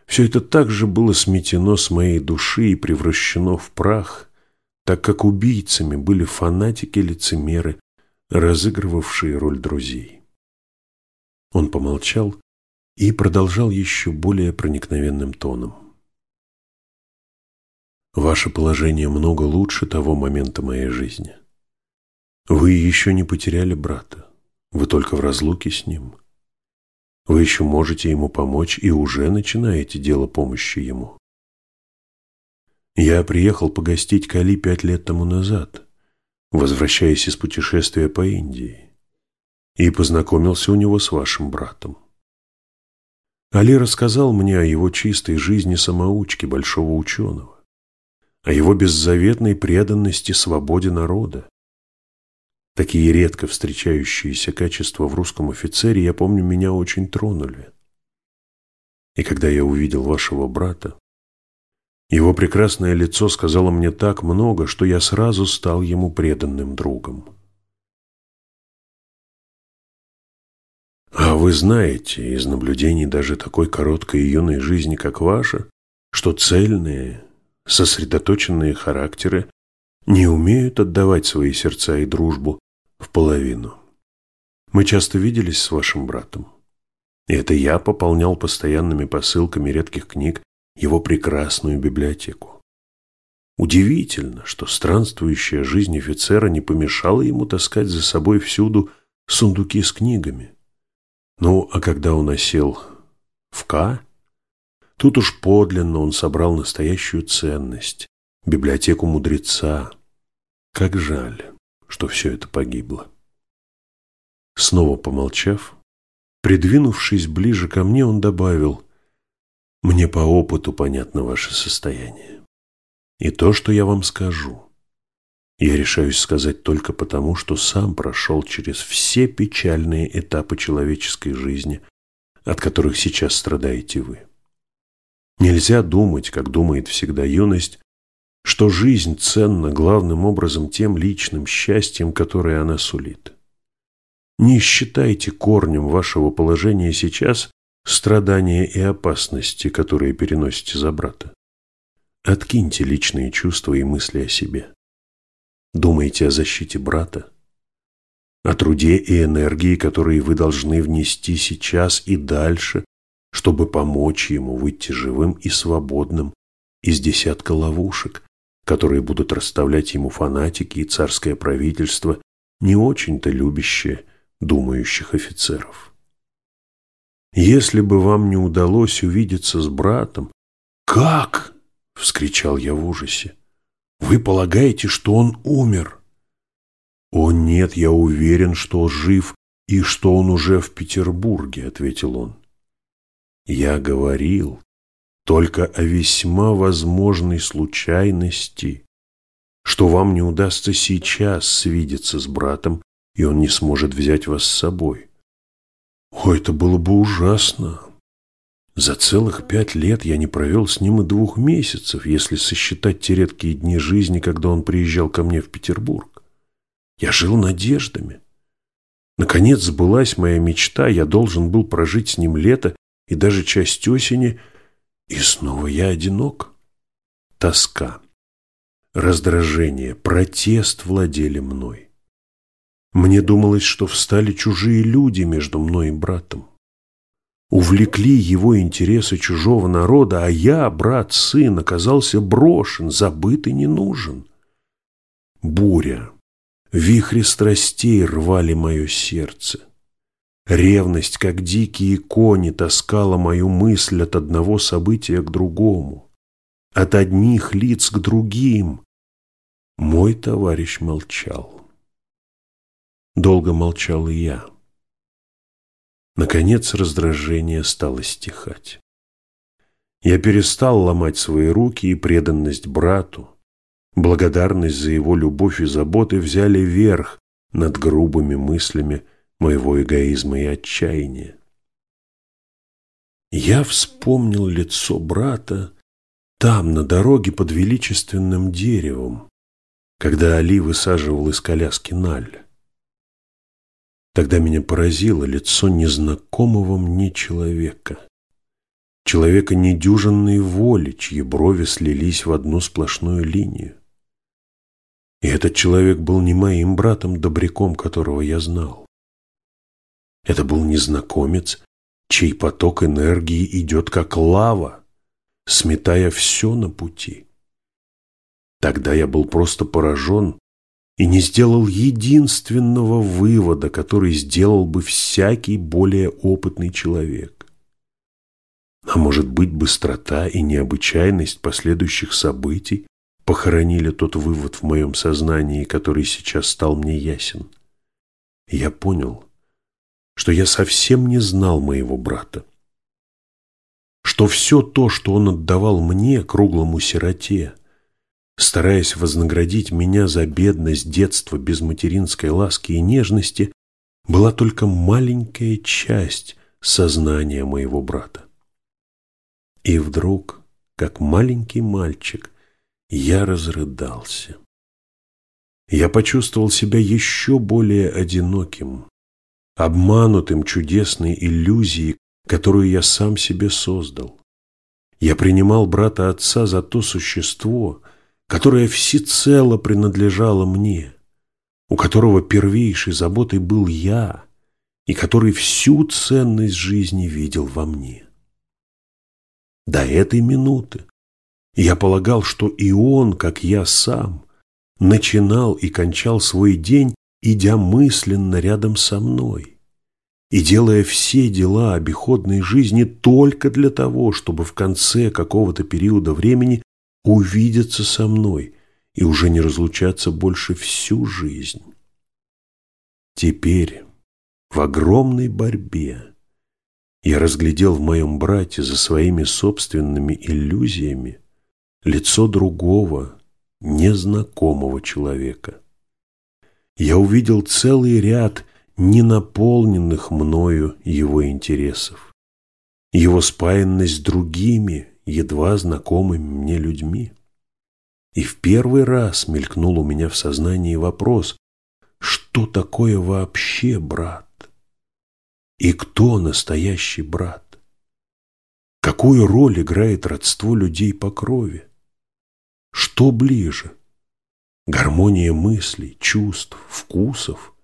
все это также было сметено с моей души и превращено в прах, так как убийцами были фанатики-лицемеры, разыгрывавшие роль друзей. Он помолчал и продолжал еще более проникновенным тоном. Ваше положение много лучше того момента моей жизни. Вы еще не потеряли брата, вы только в разлуке с ним. Вы еще можете ему помочь и уже начинаете дело помощи ему. Я приехал погостить Кали пять лет тому назад, возвращаясь из путешествия по Индии, и познакомился у него с вашим братом. Али рассказал мне о его чистой жизни самоучки, большого ученого, о его беззаветной преданности свободе народа. Такие редко встречающиеся качества в русском офицере, я помню, меня очень тронули. И когда я увидел вашего брата, его прекрасное лицо сказало мне так много, что я сразу стал ему преданным другом. А вы знаете из наблюдений даже такой короткой и юной жизни, как ваша, что цельные, сосредоточенные характеры не умеют отдавать свои сердца и дружбу в половину. Мы часто виделись с вашим братом. И это я пополнял постоянными посылками редких книг его прекрасную библиотеку. Удивительно, что странствующая жизнь офицера не помешала ему таскать за собой всюду сундуки с книгами. Ну, а когда он осел в К, тут уж подлинно он собрал настоящую ценность, библиотеку мудреца. Как жаль, что все это погибло. Снова помолчав, придвинувшись ближе ко мне, он добавил, «Мне по опыту понятно ваше состояние. И то, что я вам скажу, я решаюсь сказать только потому, что сам прошел через все печальные этапы человеческой жизни, от которых сейчас страдаете вы. Нельзя думать, как думает всегда юность, что жизнь ценна главным образом тем личным счастьем, которое она сулит. Не считайте корнем вашего положения сейчас страдания и опасности, которые переносите за брата. Откиньте личные чувства и мысли о себе. Думаете о защите брата? О труде и энергии, которые вы должны внести сейчас и дальше, чтобы помочь ему выйти живым и свободным из десятка ловушек, которые будут расставлять ему фанатики и царское правительство, не очень-то любящее думающих офицеров. Если бы вам не удалось увидеться с братом... «Как?» — вскричал я в ужасе. Вы полагаете, что он умер? О нет, я уверен, что жив и что он уже в Петербурге, ответил он. Я говорил, только о весьма возможной случайности, что вам не удастся сейчас свидеться с братом, и он не сможет взять вас с собой. О, это было бы ужасно. За целых пять лет я не провел с ним и двух месяцев, если сосчитать те редкие дни жизни, когда он приезжал ко мне в Петербург. Я жил надеждами. Наконец сбылась моя мечта, я должен был прожить с ним лето и даже часть осени, и снова я одинок. Тоска, раздражение, протест владели мной. Мне думалось, что встали чужие люди между мной и братом. Увлекли его интересы чужого народа, а я, брат, сын, оказался брошен, забыт и не нужен. Буря, вихри страстей рвали мое сердце. Ревность, как дикие кони, таскала мою мысль от одного события к другому, от одних лиц к другим. Мой товарищ молчал. Долго молчал и я. Наконец раздражение стало стихать. Я перестал ломать свои руки, и преданность брату, благодарность за его любовь и заботы взяли верх над грубыми мыслями моего эгоизма и отчаяния. Я вспомнил лицо брата там, на дороге под величественным деревом, когда Али высаживал из коляски Наль. Тогда меня поразило лицо незнакомого мне человека. Человека недюжинной воли, чьи брови слились в одну сплошную линию. И этот человек был не моим братом-добряком, которого я знал. Это был незнакомец, чей поток энергии идет как лава, сметая все на пути. Тогда я был просто поражен и не сделал единственного вывода, который сделал бы всякий более опытный человек. А может быть, быстрота и необычайность последующих событий похоронили тот вывод в моем сознании, который сейчас стал мне ясен. я понял, что я совсем не знал моего брата, что все то, что он отдавал мне, круглому сироте, стараясь вознаградить меня за бедность детства без материнской ласки и нежности, была только маленькая часть сознания моего брата. И вдруг, как маленький мальчик, я разрыдался. Я почувствовал себя еще более одиноким, обманутым чудесной иллюзией, которую я сам себе создал. Я принимал брата отца за то существо, которое всецело принадлежало мне, у которого первейшей заботой был я и который всю ценность жизни видел во мне. До этой минуты я полагал, что и он, как я сам, начинал и кончал свой день, идя мысленно рядом со мной и делая все дела обиходной жизни только для того, чтобы в конце какого-то периода времени увидеться со мной и уже не разлучаться больше всю жизнь. Теперь, в огромной борьбе, я разглядел в моем брате за своими собственными иллюзиями лицо другого, незнакомого человека. Я увидел целый ряд ненаполненных мною его интересов, его спаянность с другими, едва знакомыми мне людьми. И в первый раз мелькнул у меня в сознании вопрос, что такое вообще брат? И кто настоящий брат? Какую роль играет родство людей по крови? Что ближе? Гармония мыслей, чувств, вкусов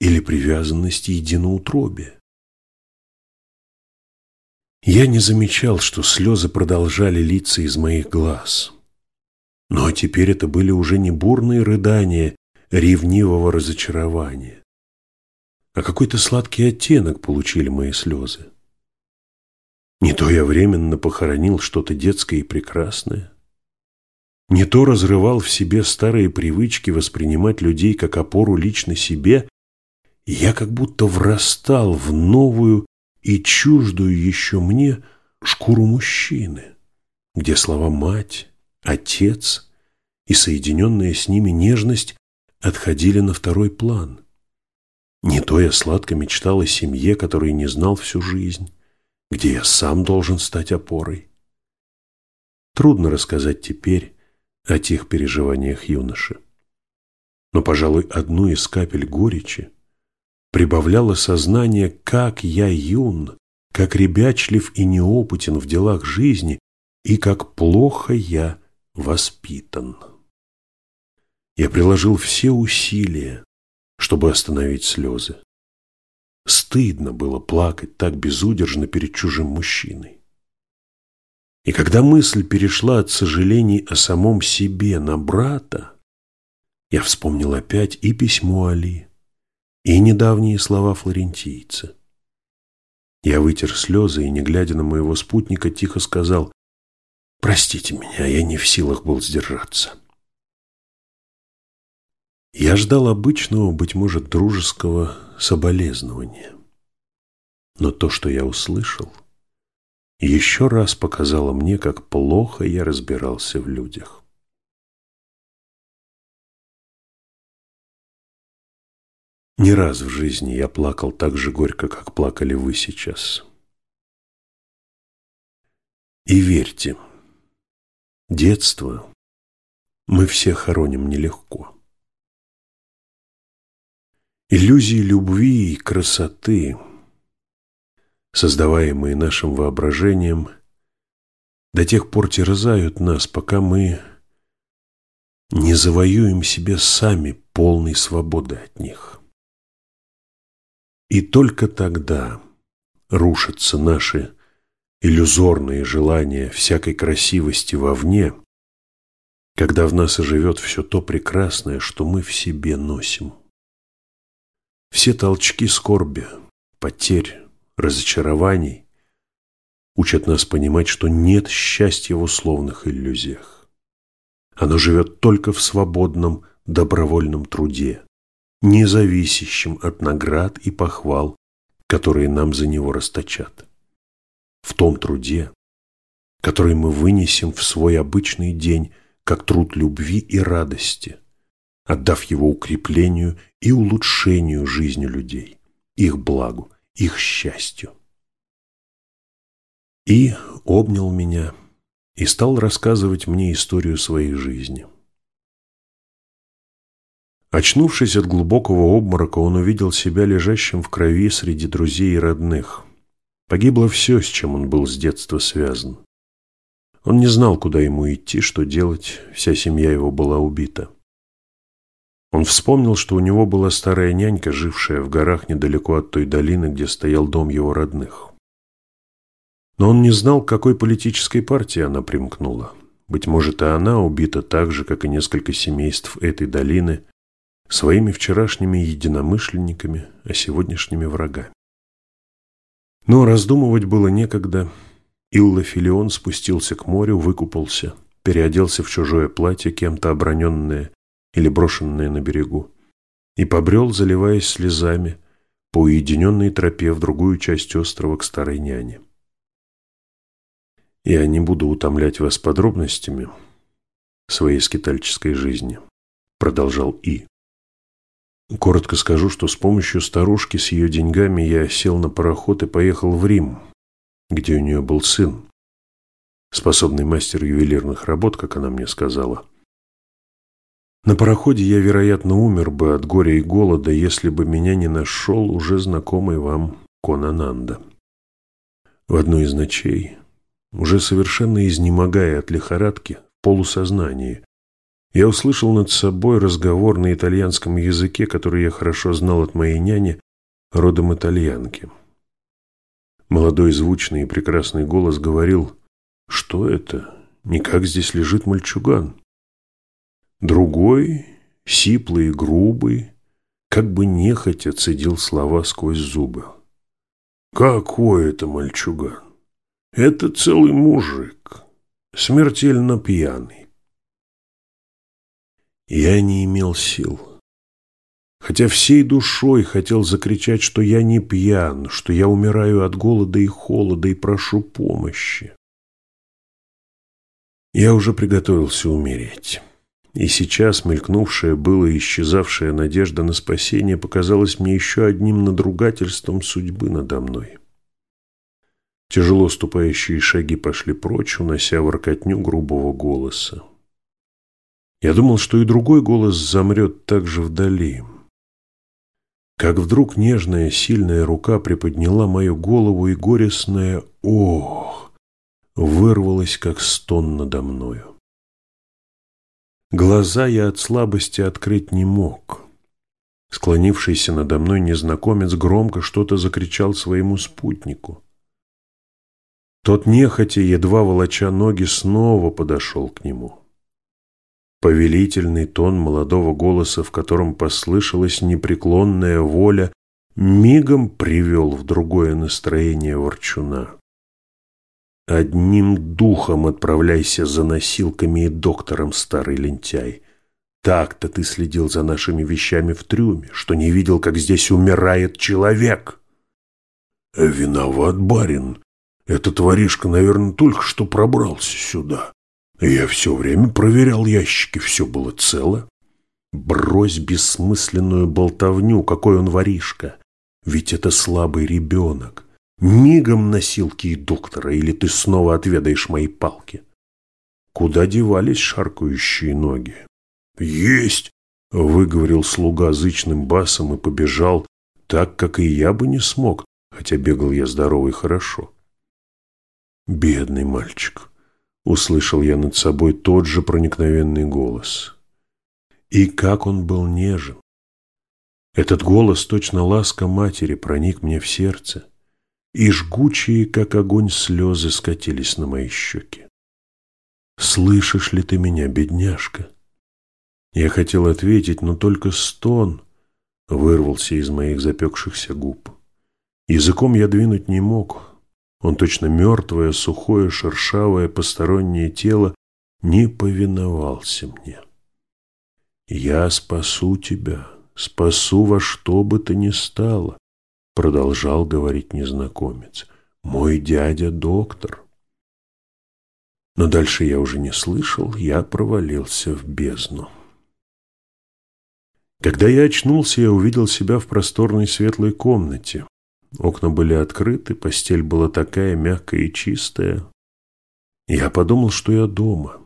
или привязанность единоутробия? Я не замечал, что слезы продолжали литься из моих глаз. Но теперь это были уже не бурные рыдания ревнивого разочарования, а какой-то сладкий оттенок получили мои слезы. Не то я временно похоронил что-то детское и прекрасное, не то разрывал в себе старые привычки воспринимать людей как опору лично себе, я как будто врастал в новую и чуждую еще мне шкуру мужчины. где слова «мать», «отец» и соединенная с ними нежность отходили на второй план. Не то я сладко мечтал о семье, которой не знал всю жизнь, где я сам должен стать опорой. Трудно рассказать теперь о тех переживаниях юноши. Но, пожалуй, одну из капель горечи прибавляло сознание, как я юн, как ребячлив и неопытен в делах жизни, и как плохо я воспитан. Я приложил все усилия, чтобы остановить слезы. Стыдно было плакать так безудержно перед чужим мужчиной. И когда мысль перешла от сожалений о самом себе на брата, я вспомнил опять и письмо Али, и недавние слова флорентийца. Я вытер слезы и, не глядя на моего спутника, тихо сказал, «Простите меня, я не в силах был сдержаться». Я ждал обычного, быть может, дружеского соболезнования. Но то, что я услышал, еще раз показало мне, как плохо я разбирался в людях. Не раз в жизни я плакал так же горько, как плакали вы сейчас. И верьте, детство мы все хороним нелегко. Иллюзии любви и красоты, создаваемые нашим воображением, до тех пор терзают нас, пока мы не завоюем себе сами полной свободы от них. И только тогда рушатся наши иллюзорные желания всякой красивости вовне, когда в нас оживет все то прекрасное, что мы в себе носим. Все толчки скорби, потерь, разочарований учат нас понимать, что нет счастья в условных иллюзиях. Оно живет только в свободном, добровольном труде, не зависящем от наград и похвал, которые нам за него расточат. В том труде, который мы вынесем в свой обычный день, как труд любви и радости, отдав его укреплению и улучшению жизни людей, их благу, их счастью. И обнял меня и стал рассказывать мне историю своей жизни. Очнувшись от глубокого обморока, он увидел себя лежащим в крови среди друзей и родных. Погибло все, с чем он был с детства связан. Он не знал, куда ему идти, что делать, вся семья его была убита. Он вспомнил, что у него была старая нянька, жившая в горах недалеко от той долины, где стоял дом его родных. Но он не знал, к какой политической партии она примкнула. Быть может, и она убита так же, как и несколько семейств этой долины, своими вчерашними единомышленниками, а сегодняшними врагами. Но раздумывать было некогда. Илла Филион спустился к морю, выкупался, переоделся в чужое платье, кем-то оброненное, или брошенное на берегу, и побрел, заливаясь слезами, по уединенной тропе в другую часть острова к старой няне. Я не буду утомлять вас подробностями своей скитальческой жизни, продолжал И. Коротко скажу, что с помощью старушки с ее деньгами я сел на пароход и поехал в Рим, где у нее был сын, способный мастер ювелирных работ, как она мне сказала. На пароходе я, вероятно, умер бы от горя и голода, если бы меня не нашел уже знакомый вам Конананда. В одной из ночей, уже совершенно изнемогая от лихорадки, в полусознании, я услышал над собой разговор на итальянском языке, который я хорошо знал от моей няни, родом итальянки. Молодой звучный и прекрасный голос говорил, что это, никак здесь лежит мальчуган. Другой, сиплый и грубый, как бы нехотя цедил слова сквозь зубы. «Какой это мальчуган? Это целый мужик, смертельно пьяный». Я не имел сил, хотя всей душой хотел закричать, что я не пьян, что я умираю от голода и холода и прошу помощи. Я уже приготовился умереть. И сейчас мелькнувшая было исчезавшая надежда на спасение показалась мне еще одним надругательством судьбы надо мной. Тяжело ступающие шаги пошли прочь, унося воркотню грубого голоса. Я думал, что и другой голос замрет так же вдали. Как вдруг нежная, сильная рука приподняла мою голову, и горестное «Ох!» вырвалось, как стон надо мною. Глаза я от слабости открыть не мог. Склонившийся надо мной незнакомец громко что-то закричал своему спутнику. Тот нехотя, едва волоча ноги, снова подошел к нему. Повелительный тон молодого голоса, в котором послышалась непреклонная воля, мигом привел в другое настроение ворчуна. Одним духом отправляйся за носилками и доктором, старый лентяй. Так-то ты следил за нашими вещами в трюме, что не видел, как здесь умирает человек. Виноват барин. Этот воришка, наверное, только что пробрался сюда. Я все время проверял ящики, все было цело. Брось бессмысленную болтовню, какой он воришка. Ведь это слабый ребенок. Мигом носилки и доктора, или ты снова отведаешь мои палки. Куда девались шаркающие ноги? Есть! Выговорил слуга зычным басом и побежал, так, как и я бы не смог, хотя бегал я здоровый хорошо. Бедный мальчик, услышал я над собой тот же проникновенный голос. И как он был нежен! Этот голос, точно ласка матери, проник мне в сердце и жгучие, как огонь, слезы скатились на мои щеки. «Слышишь ли ты меня, бедняжка?» Я хотел ответить, но только стон вырвался из моих запекшихся губ. Языком я двинуть не мог. Он точно мертвое, сухое, шершавое, постороннее тело не повиновался мне. «Я спасу тебя, спасу во что бы то ни стало. Продолжал говорить незнакомец. Мой дядя доктор. Но дальше я уже не слышал, я провалился в бездну. Когда я очнулся, я увидел себя в просторной светлой комнате. Окна были открыты, постель была такая мягкая и чистая. Я подумал, что я дома.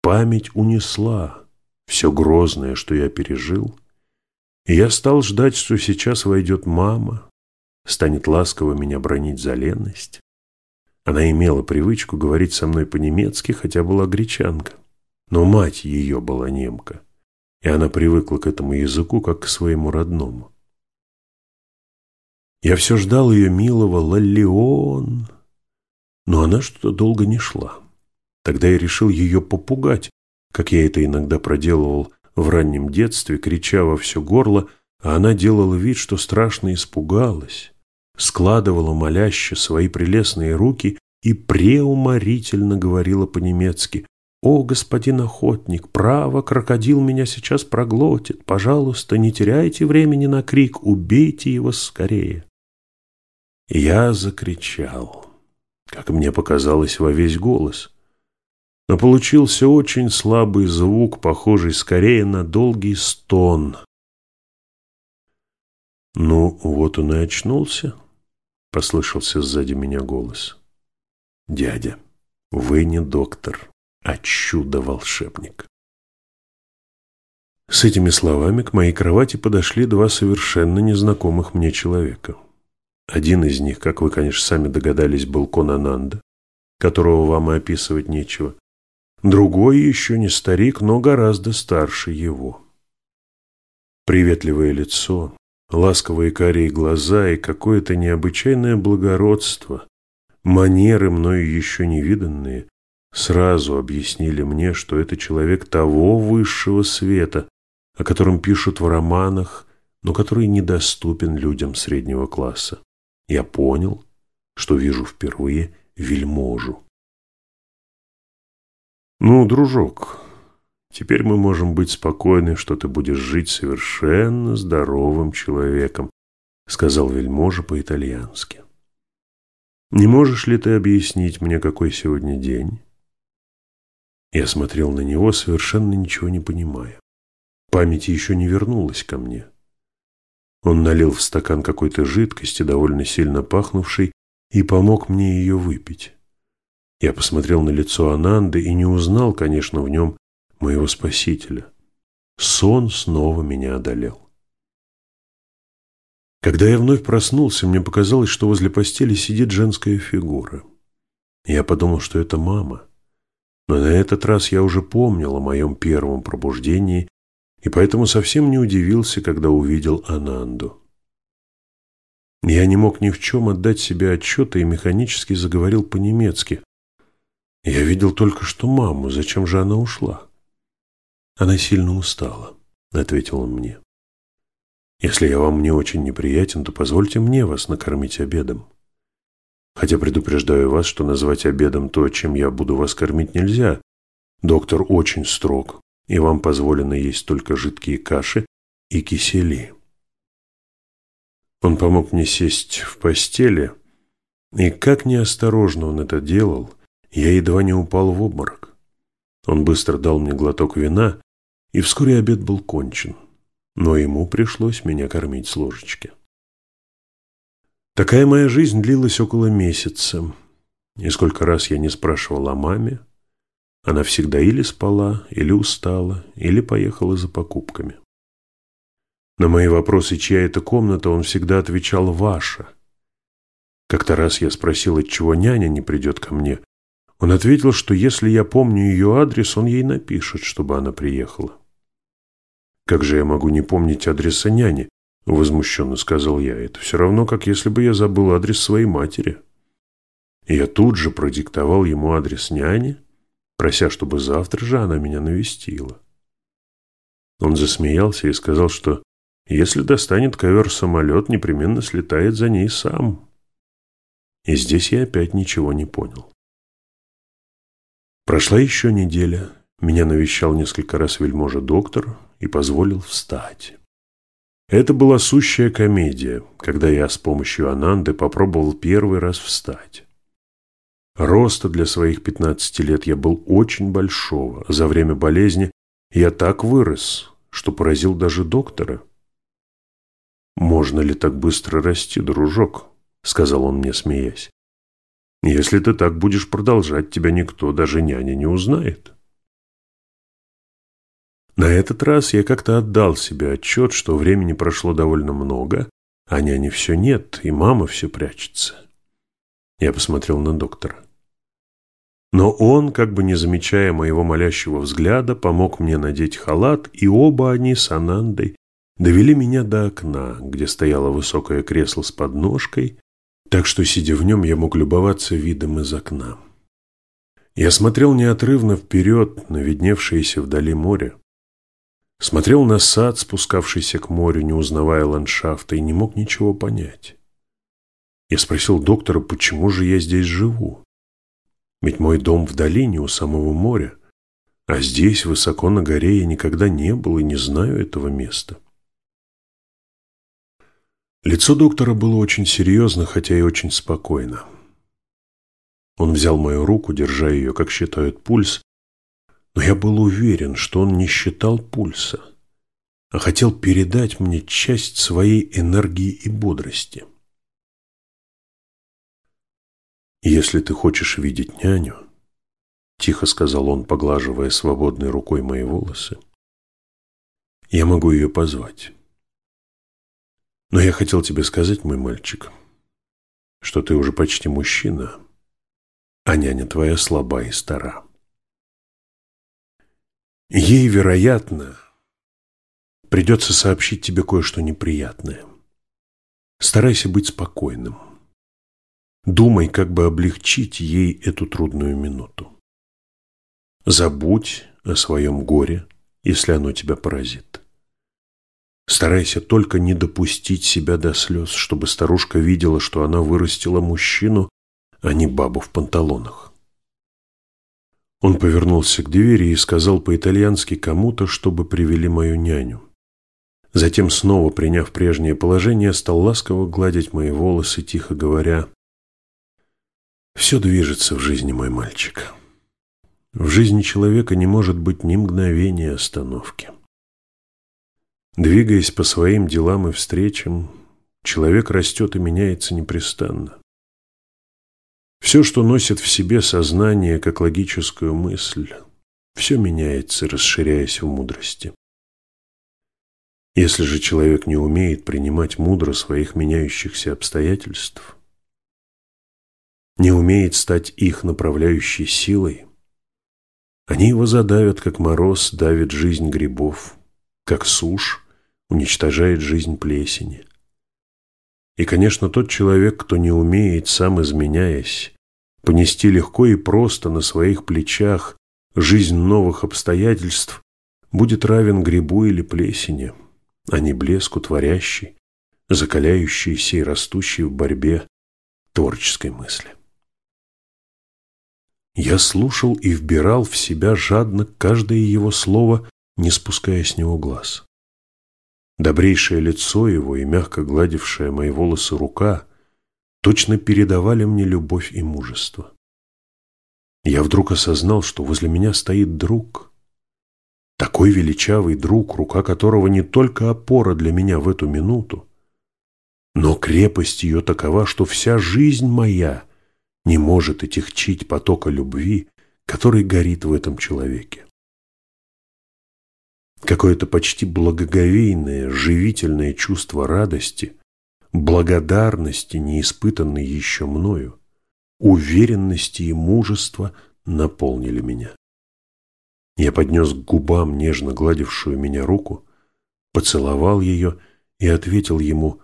Память унесла все грозное, что я пережил. И я стал ждать, что сейчас войдет мама, станет ласково меня бронить за ленность. Она имела привычку говорить со мной по-немецки, хотя была гречанка. Но мать ее была немка, и она привыкла к этому языку, как к своему родному. Я все ждал ее милого Лаллион, но она что-то долго не шла. Тогда я решил ее попугать, как я это иногда проделывал в раннем детстве, крича во все горло, а она делала вид, что страшно испугалась складывала моляще свои прелестные руки и преуморительно говорила по-немецки «О, господин охотник, право, крокодил меня сейчас проглотит. Пожалуйста, не теряйте времени на крик, убейте его скорее». Я закричал, как мне показалось, во весь голос. Но получился очень слабый звук, похожий скорее на долгий стон. Ну, вот он и очнулся. — послышался сзади меня голос. «Дядя, вы не доктор, а чудо-волшебник». С этими словами к моей кровати подошли два совершенно незнакомых мне человека. Один из них, как вы, конечно, сами догадались, был Конананда, которого вам и описывать нечего. Другой еще не старик, но гораздо старше его. Приветливое лицо, ласковые карие глаза и какое-то необычайное благородство, манеры мною еще не виданные, сразу объяснили мне, что это человек того высшего света, о котором пишут в романах, но который недоступен людям среднего класса. Я понял, что вижу впервые вельможу. «Ну, дружок, Теперь мы можем быть спокойны, что ты будешь жить совершенно здоровым человеком, сказал вельможа по-итальянски. Не можешь ли ты объяснить мне, какой сегодня день? Я смотрел на него, совершенно ничего не понимая. Память еще не вернулась ко мне. Он налил в стакан какой-то жидкости, довольно сильно пахнувшей, и помог мне ее выпить. Я посмотрел на лицо Ананды и не узнал, конечно, в нем моего спасителя. Сон снова меня одолел. Когда я вновь проснулся, мне показалось, что возле постели сидит женская фигура. Я подумал, что это мама. Но на этот раз я уже помнил о моем первом пробуждении и поэтому совсем не удивился, когда увидел Ананду. Я не мог ни в чем отдать себе отчета и механически заговорил по-немецки. Я видел только что маму, зачем же она ушла? Она сильно устала, ответил он мне. Если я вам не очень неприятен, то позвольте мне вас накормить обедом. Хотя предупреждаю вас, что назвать обедом то, чем я буду вас кормить, нельзя. Доктор очень строг, и вам позволено есть только жидкие каши и кисели. Он помог мне сесть в постели, и как неосторожно он это делал, я едва не упал в обморок. Он быстро дал мне глоток вина, и вскоре обед был кончен, но ему пришлось меня кормить с ложечки. Такая моя жизнь длилась около месяца, и сколько раз я не спрашивал о маме, она всегда или спала, или устала, или поехала за покупками. На мои вопросы, чья это комната, он всегда отвечал «ваша». Как-то раз я спросил, отчего няня не придет ко мне. Он ответил, что если я помню ее адрес, он ей напишет, чтобы она приехала. «Как же я могу не помнить адреса няни?» – возмущенно сказал я. «Это все равно, как если бы я забыл адрес своей матери». Я тут же продиктовал ему адрес няни, прося, чтобы завтра же она меня навестила. Он засмеялся и сказал, что если достанет ковер-самолет, непременно слетает за ней сам. И здесь я опять ничего не понял. Прошла еще неделя. Меня навещал несколько раз вельможа-доктор и позволил встать. Это была сущая комедия, когда я с помощью Ананды попробовал первый раз встать. Роста для своих 15 лет я был очень большого. За время болезни я так вырос, что поразил даже доктора. «Можно ли так быстро расти, дружок?» — сказал он мне, смеясь. «Если ты так будешь продолжать, тебя никто, даже няня, не узнает». На этот раз я как-то отдал себе отчет, что времени прошло довольно много, а няни все нет, и мама все прячется. Я посмотрел на доктора. Но он, как бы не замечая моего молящего взгляда, помог мне надеть халат, и оба они с Анандой довели меня до окна, где стояло высокое кресло с подножкой, так что, сидя в нем, я мог любоваться видом из окна. Я смотрел неотрывно вперед на видневшееся вдали море, смотрел на сад, спускавшийся к морю, не узнавая ландшафта, и не мог ничего понять. Я спросил доктора, почему же я здесь живу? Ведь мой дом в долине у самого моря, а здесь, высоко на горе, я никогда не был и не знаю этого места. Лицо доктора было очень серьезно, хотя и очень спокойно. Он взял мою руку, держа ее, как считают, пульс, но я был уверен, что он не считал пульса, а хотел передать мне часть своей энергии и бодрости. «Если ты хочешь видеть няню», — тихо сказал он, поглаживая свободной рукой мои волосы, — «я могу ее позвать. Но я хотел тебе сказать, мой мальчик, что ты уже почти мужчина, а няня твоя слаба и стара. Ей, вероятно, придется сообщить тебе кое-что неприятное. Старайся быть спокойным. Думай, как бы облегчить ей эту трудную минуту. Забудь о своем горе, если оно тебя поразит. Старайся только не допустить себя до слез, чтобы старушка видела, что она вырастила мужчину, а не бабу в панталонах. Он повернулся к двери и сказал по-итальянски кому-то, чтобы привели мою няню. Затем, снова приняв прежнее положение, стал ласково гладить мои волосы, тихо говоря, все движется в жизни, мой мальчик. В жизни человека не может быть ни мгновения остановки. Двигаясь по своим делам и встречам, человек растет и меняется непрестанно. Все, что носит в себе сознание как логическую мысль, все меняется, расширяясь в мудрости. Если же человек не умеет принимать мудро своих меняющихся обстоятельств, не умеет стать их направляющей силой, они его задавят, как мороз давит жизнь грибов, как сушь уничтожает жизнь плесени. И, конечно, тот человек, кто не умеет, сам изменяясь, понести легко и просто на своих плечах жизнь новых обстоятельств, будет равен грибу или плесени, а не блеску творящей, закаляющейся и растущей в борьбе творческой мысли. Я слушал и вбирал в себя жадно каждое его слово, не спуская с него глаз. Добрейшее лицо его и мягко гладившая мои волосы рука точно передавали мне любовь и мужество. Я вдруг осознал, что возле меня стоит друг, такой величавый друг, рука которого не только опора для меня в эту минуту, но крепость ее такова, что вся жизнь моя не может отягчить потока любви, который горит в этом человеке. Какое-то почти благоговейное, живительное чувство радости, благодарности, не испытанной еще мною, уверенности и мужества наполнили меня. Я поднес к губам нежно гладившую меня руку, поцеловал ее и ответил ему,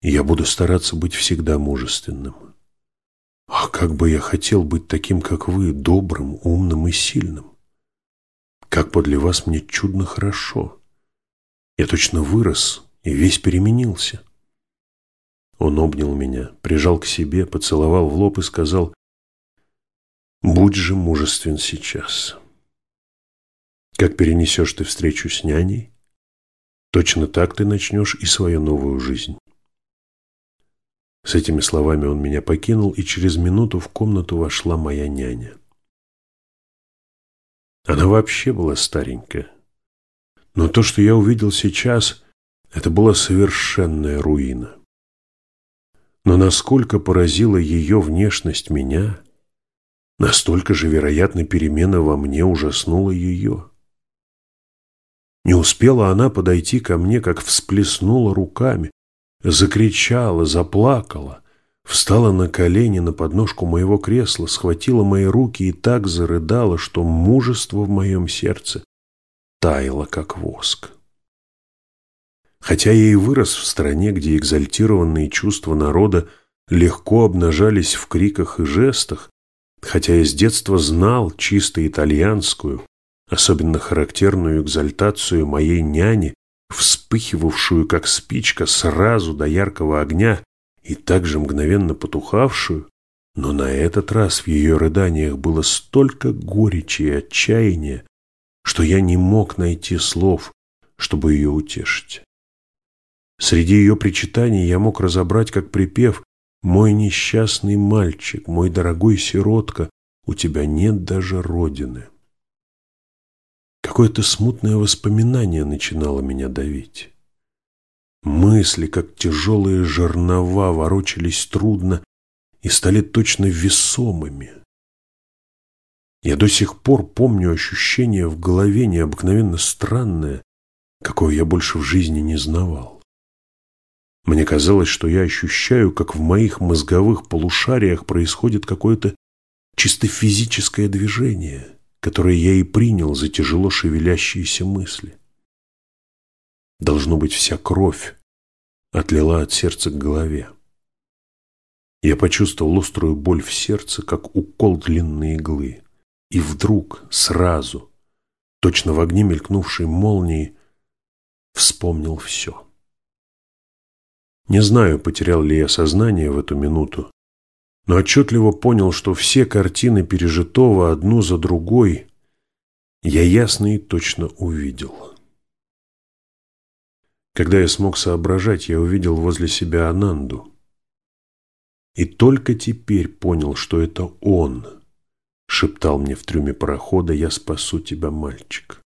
«Я буду стараться быть всегда мужественным». «Ах, как бы я хотел быть таким, как вы, добрым, умным и сильным! Как подле вас мне чудно хорошо! Я точно вырос и весь переменился». Он обнял меня, прижал к себе, поцеловал в лоб и сказал, «Будь же мужествен сейчас. Как перенесешь ты встречу с няней, точно так ты начнешь и свою новую жизнь». С этими словами он меня покинул, и через минуту в комнату вошла моя няня. Она вообще была старенькая. Но то, что я увидел сейчас, это была совершенная руина. Но насколько поразила ее внешность меня, настолько же, вероятно, перемена во мне ужаснула ее. Не успела она подойти ко мне, как всплеснула руками, закричала, заплакала, встала на колени на подножку моего кресла, схватила мои руки и так зарыдала, что мужество в моем сердце таяло, как воск. Хотя я и вырос в стране, где экзальтированные чувства народа легко обнажались в криках и жестах, хотя я с детства знал чисто итальянскую, особенно характерную экзальтацию моей няни, вспыхивавшую, как спичка, сразу до яркого огня и также мгновенно потухавшую, но на этот раз в ее рыданиях было столько горечи и отчаяния, что я не мог найти слов, чтобы ее утешить. Среди ее причитаний я мог разобрать, как припев «Мой несчастный мальчик, мой дорогой сиротка, у тебя нет даже родины». Какое-то смутное воспоминание начинало меня давить. Мысли, как тяжелые жернова, ворочались трудно и стали точно весомыми. Я до сих пор помню ощущение в голове необыкновенно странное, какое я больше в жизни не знавал. Мне казалось, что я ощущаю, как в моих мозговых полушариях происходит какое-то чисто физическое движение, которое я и принял за тяжело шевелящиеся мысли. Должно быть, вся кровь отлила от сердца к голове. Я почувствовал острую боль в сердце, как укол длинной иглы. И вдруг, сразу, точно в огне мелькнувшей молнии, вспомнил все. Не знаю, потерял ли я сознание в эту минуту, но отчетливо понял, что все картины пережитого одну за другой я ясно и точно увидел. Когда я смог соображать, я увидел возле себя Ананду. И только теперь понял, что это он, шептал мне в трюме парохода, я спасу тебя, мальчик.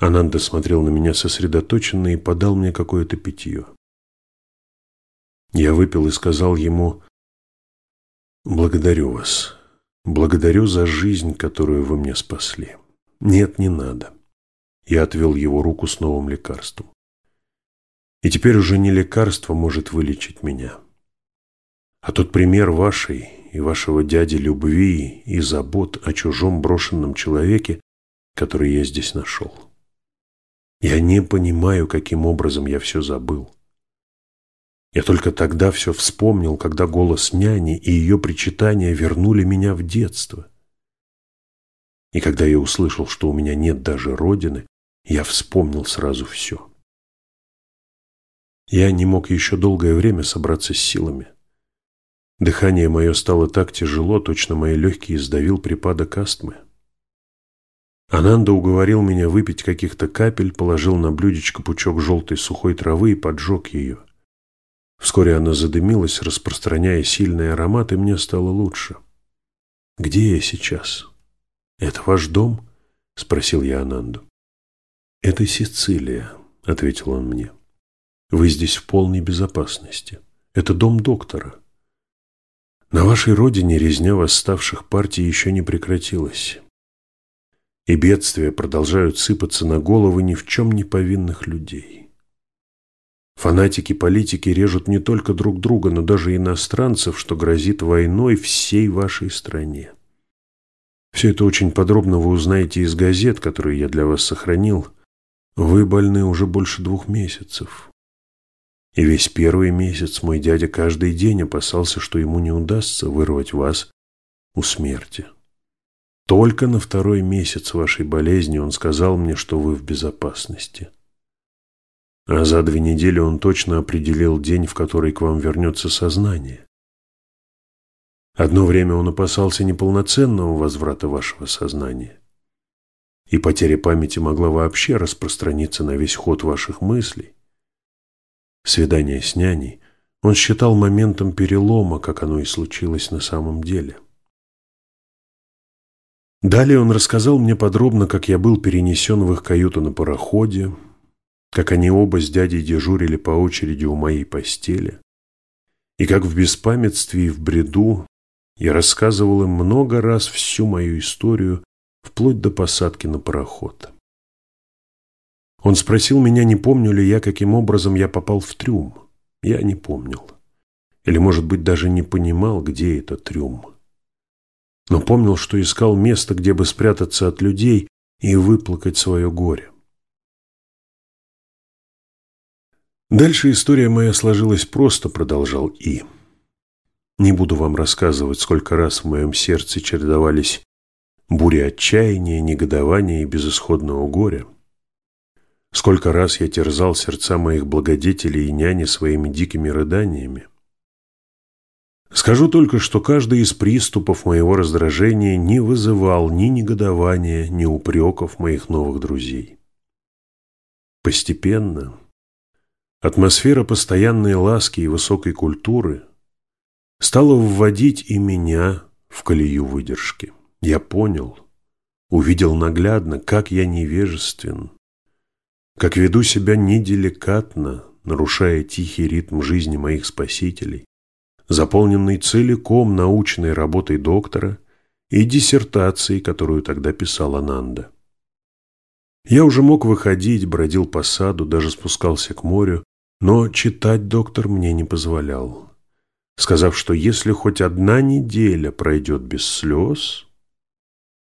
Ананда смотрел на меня сосредоточенно и подал мне какое-то питье. Я выпил и сказал ему, «Благодарю вас. Благодарю за жизнь, которую вы мне спасли. Нет, не надо». Я отвел его руку с новым лекарством. И теперь уже не лекарство может вылечить меня, а тот пример вашей и вашего дяди любви и забот о чужом брошенном человеке, который я здесь нашел. Я не понимаю, каким образом я все забыл. Я только тогда все вспомнил, когда голос няни и ее причитания вернули меня в детство. И когда я услышал, что у меня нет даже родины, я вспомнил сразу все. Я не мог еще долгое время собраться с силами. Дыхание мое стало так тяжело, точно мои легкие сдавил припадок астмы. Ананда уговорил меня выпить каких-то капель, положил на блюдечко пучок желтой сухой травы и поджег ее. Вскоре она задымилась, распространяя сильный аромат, и мне стало лучше. «Где я сейчас?» «Это ваш дом?» – спросил я Ананду. «Это Сицилия», – ответил он мне. «Вы здесь в полной безопасности. Это дом доктора. На вашей родине резня восставших партий еще не прекратилась и бедствия продолжают сыпаться на головы ни в чем не повинных людей. Фанатики-политики режут не только друг друга, но даже иностранцев, что грозит войной всей вашей стране. Все это очень подробно вы узнаете из газет, которые я для вас сохранил. Вы больны уже больше двух месяцев. И весь первый месяц мой дядя каждый день опасался, что ему не удастся вырвать вас у смерти. Только на второй месяц вашей болезни он сказал мне, что вы в безопасности. А за две недели он точно определил день, в который к вам вернется сознание. Одно время он опасался неполноценного возврата вашего сознания. И потеря памяти могла вообще распространиться на весь ход ваших мыслей. Свидание с няней он считал моментом перелома, как оно и случилось на самом деле. Далее он рассказал мне подробно, как я был перенесен в их каюту на пароходе, как они оба с дядей дежурили по очереди у моей постели, и как в беспамятстве и в бреду я рассказывал им много раз всю мою историю, вплоть до посадки на пароход. Он спросил меня, не помню ли я, каким образом я попал в трюм. Я не помнил. Или, может быть, даже не понимал, где это трюм но помнил, что искал место, где бы спрятаться от людей и выплакать свое горе. Дальше история моя сложилась просто, продолжал И. Не буду вам рассказывать, сколько раз в моем сердце чередовались бури отчаяния, негодования и безысходного горя. Сколько раз я терзал сердца моих благодетелей и няни своими дикими рыданиями. Скажу только, что каждый из приступов моего раздражения не вызывал ни негодования, ни упреков моих новых друзей. Постепенно атмосфера постоянной ласки и высокой культуры стала вводить и меня в колею выдержки. Я понял, увидел наглядно, как я невежествен, как веду себя неделикатно, нарушая тихий ритм жизни моих спасителей, заполненный целиком научной работой доктора и диссертацией, которую тогда писал Ананда. Я уже мог выходить, бродил по саду, даже спускался к морю, но читать доктор мне не позволял, сказав, что если хоть одна неделя пройдет без слез,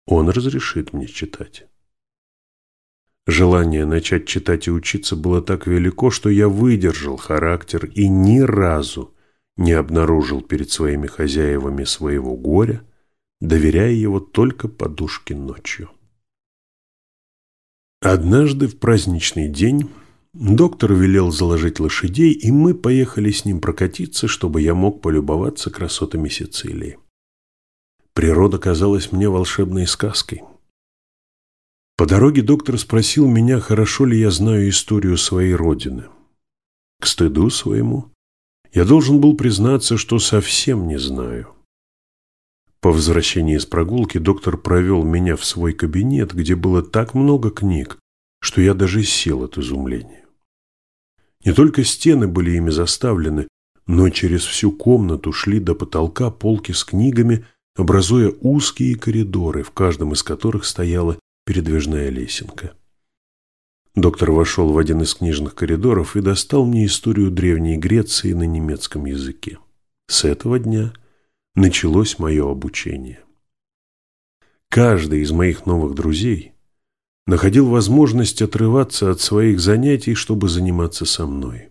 он разрешит мне читать. Желание начать читать и учиться было так велико, что я выдержал характер и ни разу не обнаружил перед своими хозяевами своего горя, доверяя его только подушке ночью. Однажды в праздничный день доктор велел заложить лошадей, и мы поехали с ним прокатиться, чтобы я мог полюбоваться красотами Сицилии. Природа казалась мне волшебной сказкой. По дороге доктор спросил меня, хорошо ли я знаю историю своей родины. К стыду своему я должен был признаться, что совсем не знаю. По возвращении из прогулки доктор провел меня в свой кабинет, где было так много книг, что я даже сел от изумления. Не только стены были ими заставлены, но через всю комнату шли до потолка полки с книгами, образуя узкие коридоры, в каждом из которых стояла передвижная лесенка. Доктор вошел в один из книжных коридоров и достал мне историю Древней Греции на немецком языке. С этого дня началось мое обучение. Каждый из моих новых друзей находил возможность отрываться от своих занятий, чтобы заниматься со мной.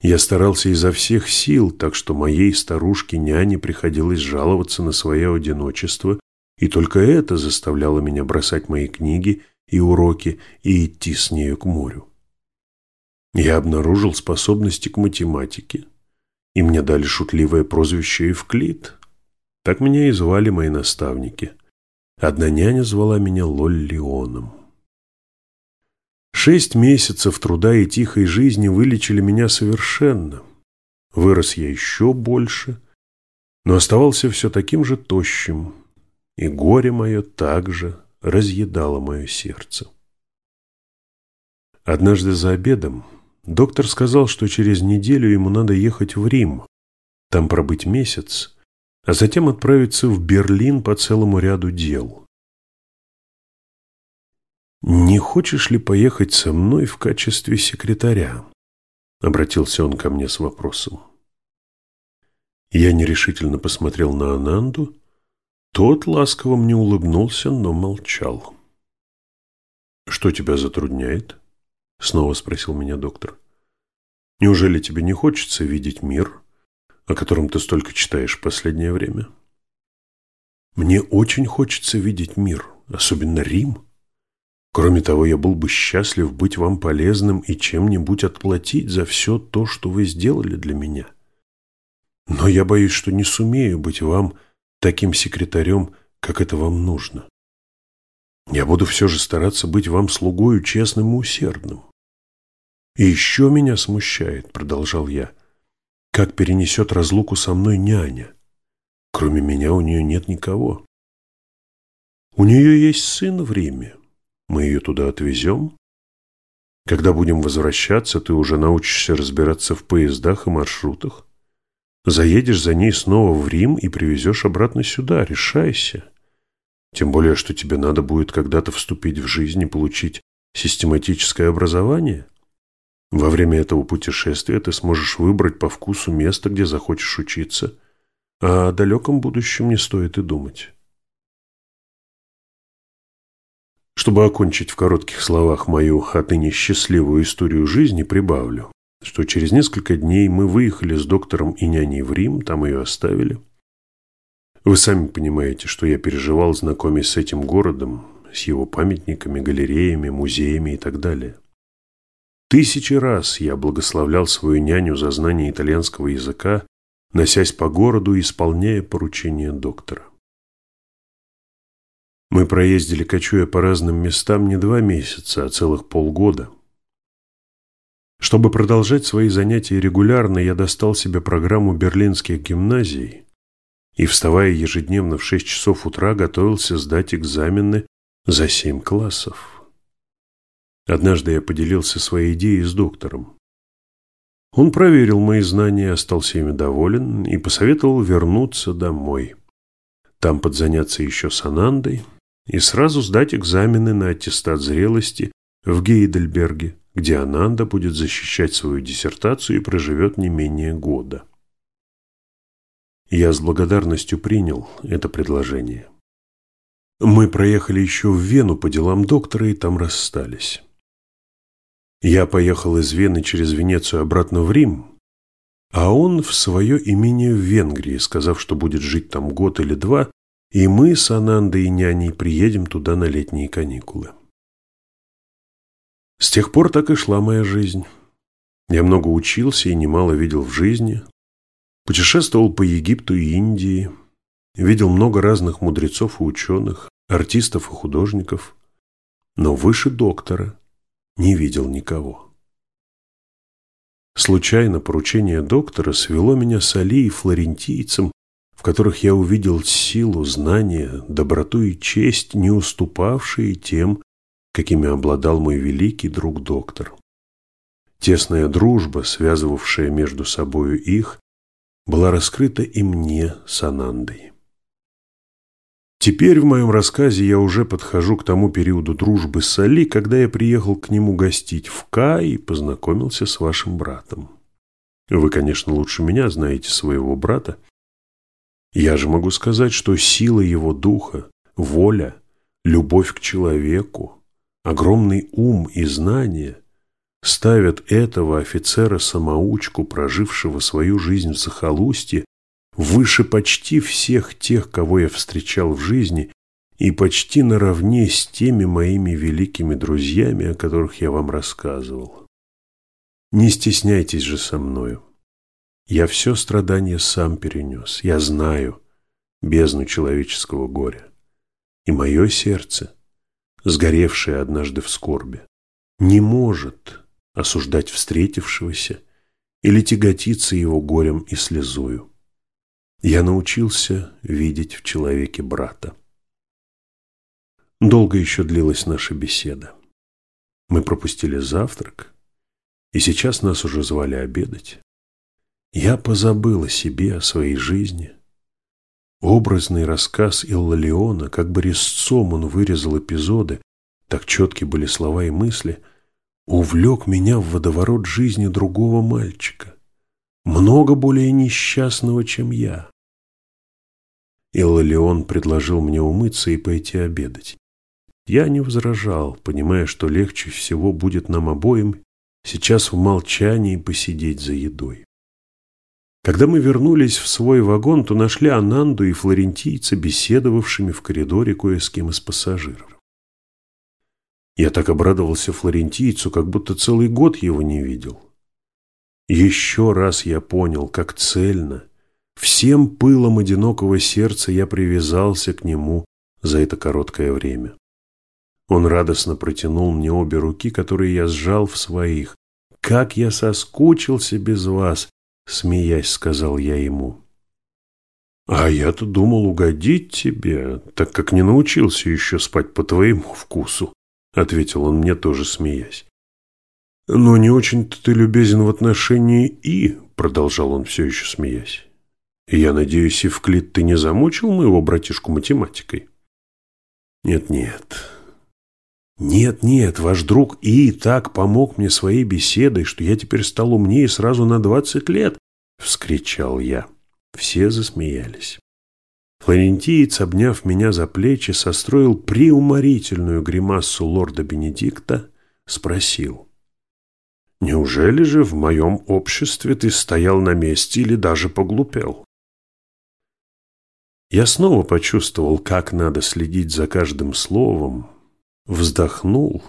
Я старался изо всех сил, так что моей старушке-няне приходилось жаловаться на свое одиночество, и только это заставляло меня бросать мои книги и уроки и идти с нею к морю. Я обнаружил способности к математике, и мне дали шутливое прозвище Евклид. Так меня и звали мои наставники. Одна няня звала меня Лоллионом. Шесть месяцев труда и тихой жизни вылечили меня совершенно. Вырос я еще больше, но оставался все таким же тощим, и горе мое также разъедало мое сердце. Однажды за обедом доктор сказал, что через неделю ему надо ехать в Рим, там пробыть месяц, а затем отправиться в Берлин по целому ряду дел. «Не хочешь ли поехать со мной в качестве секретаря?» — обратился он ко мне с вопросом. Я нерешительно посмотрел на Ананду, тот ласково мне улыбнулся, но молчал. «Что тебя затрудняет?» — снова спросил меня доктор. «Неужели тебе не хочется видеть мир, о котором ты столько читаешь в последнее время?» «Мне очень хочется видеть мир, особенно Рим. Кроме того, я был бы счастлив быть вам полезным и чем-нибудь отплатить за все то, что вы сделали для меня. Но я боюсь, что не сумею быть вам таким секретарем, как это вам нужно. Я буду все же стараться быть вам слугою честным и усердным. И еще меня смущает, продолжал я, как перенесет разлуку со мной няня. Кроме меня у нее нет никого. У нее есть сын в Риме. Мы ее туда отвезем. Когда будем возвращаться, ты уже научишься разбираться в поездах и маршрутах. Заедешь за ней снова в Рим и привезешь обратно сюда. Решайся. Тем более, что тебе надо будет когда-то вступить в жизнь и получить систематическое образование. Во время этого путешествия ты сможешь выбрать по вкусу место, где захочешь учиться, а о далеком будущем не стоит и думать. Чтобы окончить в коротких словах мою отныне счастливую историю жизни, прибавлю что через несколько дней мы выехали с доктором и няней в Рим, там ее оставили. Вы сами понимаете, что я переживал, знакомясь с этим городом, с его памятниками, галереями, музеями и так далее. Тысячи раз я благословлял свою няню за знание итальянского языка, носясь по городу и исполняя поручения доктора. Мы проездили, кочуя по разным местам, не два месяца, а целых полгода – чтобы продолжать свои занятия регулярно, я достал себе программу берлинских гимназий и, вставая ежедневно в 6 часов утра, готовился сдать экзамены за 7 классов. Однажды я поделился своей идеей с доктором. Он проверил мои знания, остался ими доволен и посоветовал вернуться домой. Там подзаняться еще с Анандой и сразу сдать экзамены на аттестат зрелости в Гейдельберге где Ананда будет защищать свою диссертацию и проживет не менее года. Я с благодарностью принял это предложение. Мы проехали еще в Вену по делам доктора и там расстались. Я поехал из Вены через Венецию обратно в Рим, а он в свое имение в Венгрии, сказав, что будет жить там год или два, и мы с Анандой и няней приедем туда на летние каникулы. С тех пор так и шла моя жизнь. Я много учился и немало видел в жизни. Путешествовал по Египту и Индии. Видел много разных мудрецов и ученых, артистов и художников. Но выше доктора не видел никого. Случайно поручение доктора свело меня с Али и флорентийцем, которых я увидел силу, знания, доброту и честь, не уступавшие тем, какими обладал мой великий друг-доктор. Тесная дружба, связывавшая между собою их, была раскрыта и мне с Анандой. Теперь в моем рассказе я уже подхожу к тому периоду дружбы с Али, когда я приехал к нему гостить в Ка и познакомился с вашим братом. Вы, конечно, лучше меня знаете своего брата. Я же могу сказать, что сила его духа, воля, любовь к человеку, огромный ум и знания ставят этого офицера-самоучку, прожившего свою жизнь в захолустье, выше почти всех тех, кого я встречал в жизни, и почти наравне с теми моими великими друзьями, о которых я вам рассказывал. Не стесняйтесь же со мною. Я все страдание сам перенес. Я знаю бездну человеческого горя. И мое сердце, сгоревшее однажды в скорби, не может осуждать встретившегося или тяготиться его горем и слезою. Я научился видеть в человеке брата. Долго еще длилась наша беседа. Мы пропустили завтрак, и сейчас нас уже звали обедать. Я позабыл о себе, о своей жизни. Образный рассказ Иллалиона, как бы резцом он вырезал эпизоды, так четки были слова и мысли – увлек меня в водоворот жизни другого мальчика, много более несчастного, чем я. Иллалион предложил мне умыться и пойти обедать. Я не возражал, понимая, что легче всего будет нам обоим сейчас в молчании посидеть за едой. Когда мы вернулись в свой вагон, то нашли Ананду и флорентийца, беседовавшими в коридоре кое с кем из пассажиров. Я так обрадовался флорентийцу, как будто целый год его не видел. Еще раз я понял, как цельно, всем пылом одинокого сердца я привязался к нему за это короткое время. Он радостно протянул мне обе руки, которые я сжал в своих. «Как я соскучился без вас!» — смеясь, сказал я ему. «А я-то думал угодить тебе, так как не научился еще спать по твоему вкусу», — ответил он мне, тоже смеясь. «Но не очень-то ты любезен в отношении «и», — продолжал он все еще смеясь. «Я надеюсь, Евклид, ты не замучил моего братишку математикой?» «Нет-нет, нет-нет, ваш друг И так помог мне своей беседой, что я теперь стал умнее сразу на двадцать лет!» — вскричал я. Все засмеялись. Флорентиец, обняв меня за плечи, состроил приуморительную гримасу лорда Бенедикта, спросил. «Неужели же в моем обществе ты стоял на месте или даже поглупел?» Я снова почувствовал, как надо следить за каждым словом, вздохнул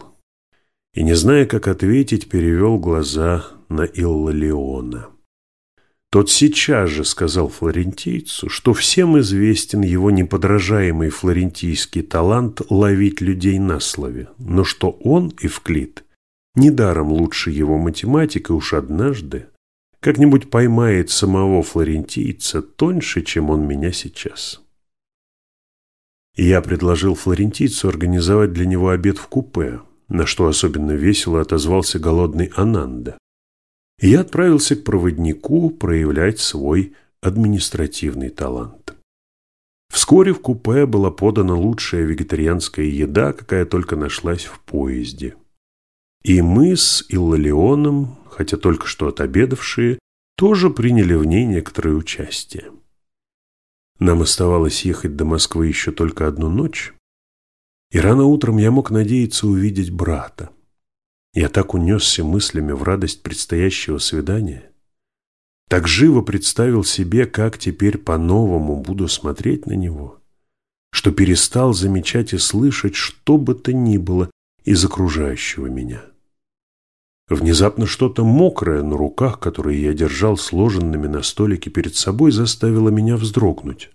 и, не зная, как ответить, перевел глаза на Иллалиона. Тот сейчас же сказал флорентийцу, что всем известен его неподражаемый флорентийский талант ловить людей на слове, но что он, Евклид, недаром лучше его математика уж однажды как-нибудь поймает самого флорентийца тоньше, чем он меня сейчас. Я предложил флорентийцу организовать для него обед в купе, на что особенно весело отозвался голодный Ананда я отправился к проводнику проявлять свой административный талант. Вскоре в купе была подана лучшая вегетарианская еда, какая только нашлась в поезде. И мы с Иллалионом, хотя только что отобедавшие, тоже приняли в ней некоторое участие. Нам оставалось ехать до Москвы еще только одну ночь, и рано утром я мог надеяться увидеть брата. Я так унесся мыслями в радость предстоящего свидания, так живо представил себе, как теперь по-новому буду смотреть на него, что перестал замечать и слышать что бы то ни было из окружающего меня. Внезапно что-то мокрое на руках, которые я держал сложенными на столике перед собой, заставило меня вздрогнуть.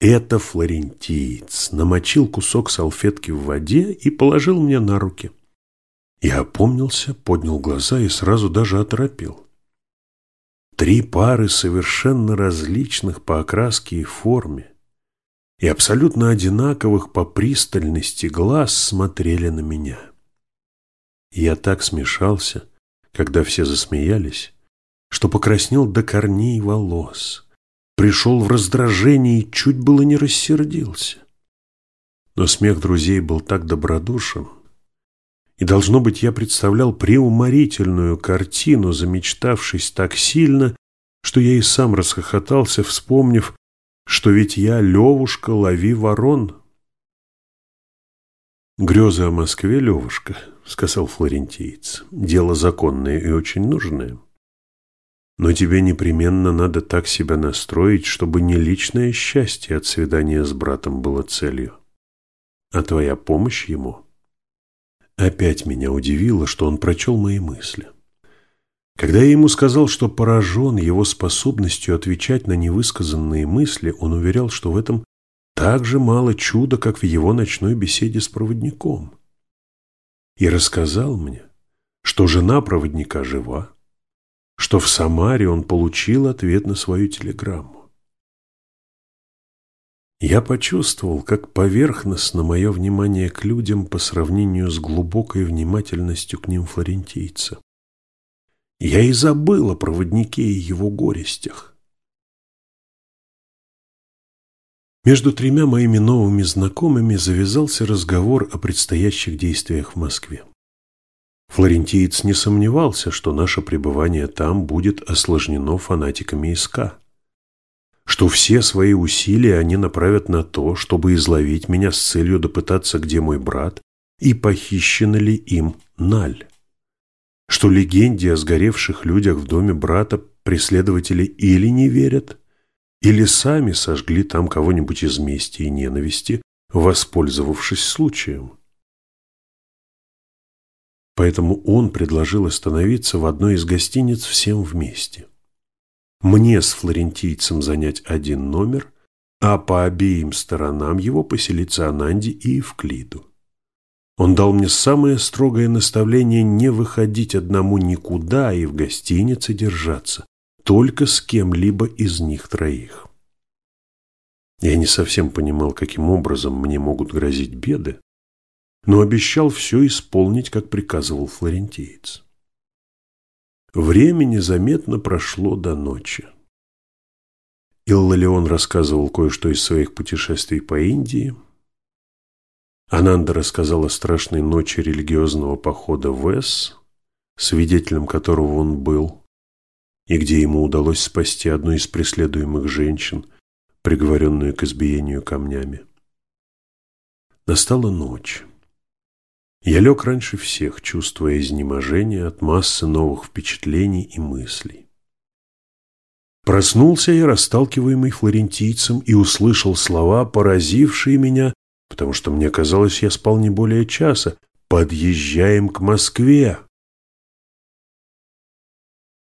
Это флорентиец намочил кусок салфетки в воде и положил мне на руки. Я опомнился, поднял глаза и сразу даже оторопел. Три пары совершенно различных по окраске и форме и абсолютно одинаковых по пристальности глаз смотрели на меня. Я так смешался, когда все засмеялись, что покраснел до корней волос, пришел в раздражение и чуть было не рассердился. Но смех друзей был так добродушен, и, должно быть, я представлял преуморительную картину, замечтавшись так сильно, что я и сам расхохотался, вспомнив, что ведь я, Левушка, лови ворон. «Грезы о Москве, Левушка», — сказал флорентиец, — «дело законное и очень нужное. Но тебе непременно надо так себя настроить, чтобы не личное счастье от свидания с братом было целью, а твоя помощь ему». Опять меня удивило, что он прочел мои мысли. Когда я ему сказал, что поражен его способностью отвечать на невысказанные мысли, он уверял, что в этом так же мало чуда, как в его ночной беседе с проводником. И рассказал мне, что жена проводника жива, что в Самаре он получил ответ на свою телеграмму. Я почувствовал, как поверхностно мое внимание к людям по сравнению с глубокой внимательностью к ним флорентийца. Я и забыл о проводнике и его горестях. Между тремя моими новыми знакомыми завязался разговор о предстоящих действиях в Москве. Флорентиец не сомневался, что наше пребывание там будет осложнено фанатиками СК, что все свои усилия они направят на то, чтобы изловить меня с целью допытаться, где мой брат и похищена ли им Наль что легенде о сгоревших людях в доме брата преследователи или не верят, или сами сожгли там кого-нибудь из мести и ненависти, воспользовавшись случаем. Поэтому он предложил остановиться в одной из гостиниц всем вместе. Мне с флорентийцем занять один номер, а по обеим сторонам его поселиться Ананди и Евклиду. Он дал мне самое строгое наставление не выходить одному никуда и в гостинице держаться, только с кем-либо из них троих. Я не совсем понимал, каким образом мне могут грозить беды, но обещал все исполнить, как приказывал флорентиец. Время незаметно прошло до ночи. Иллалион рассказывал кое-что из своих путешествий по Индии, Ананда рассказал о страшной ночи религиозного похода в Эс, свидетелем которого он был, и где ему удалось спасти одну из преследуемых женщин, приговоренную к избиению камнями. Настала ночь. Я лег раньше всех, чувствуя изнеможение от массы новых впечатлений и мыслей. Проснулся я, расталкиваемый флорентийцем, и услышал слова, поразившие меня потому что мне казалось, я спал не более часа. «Подъезжаем к Москве!»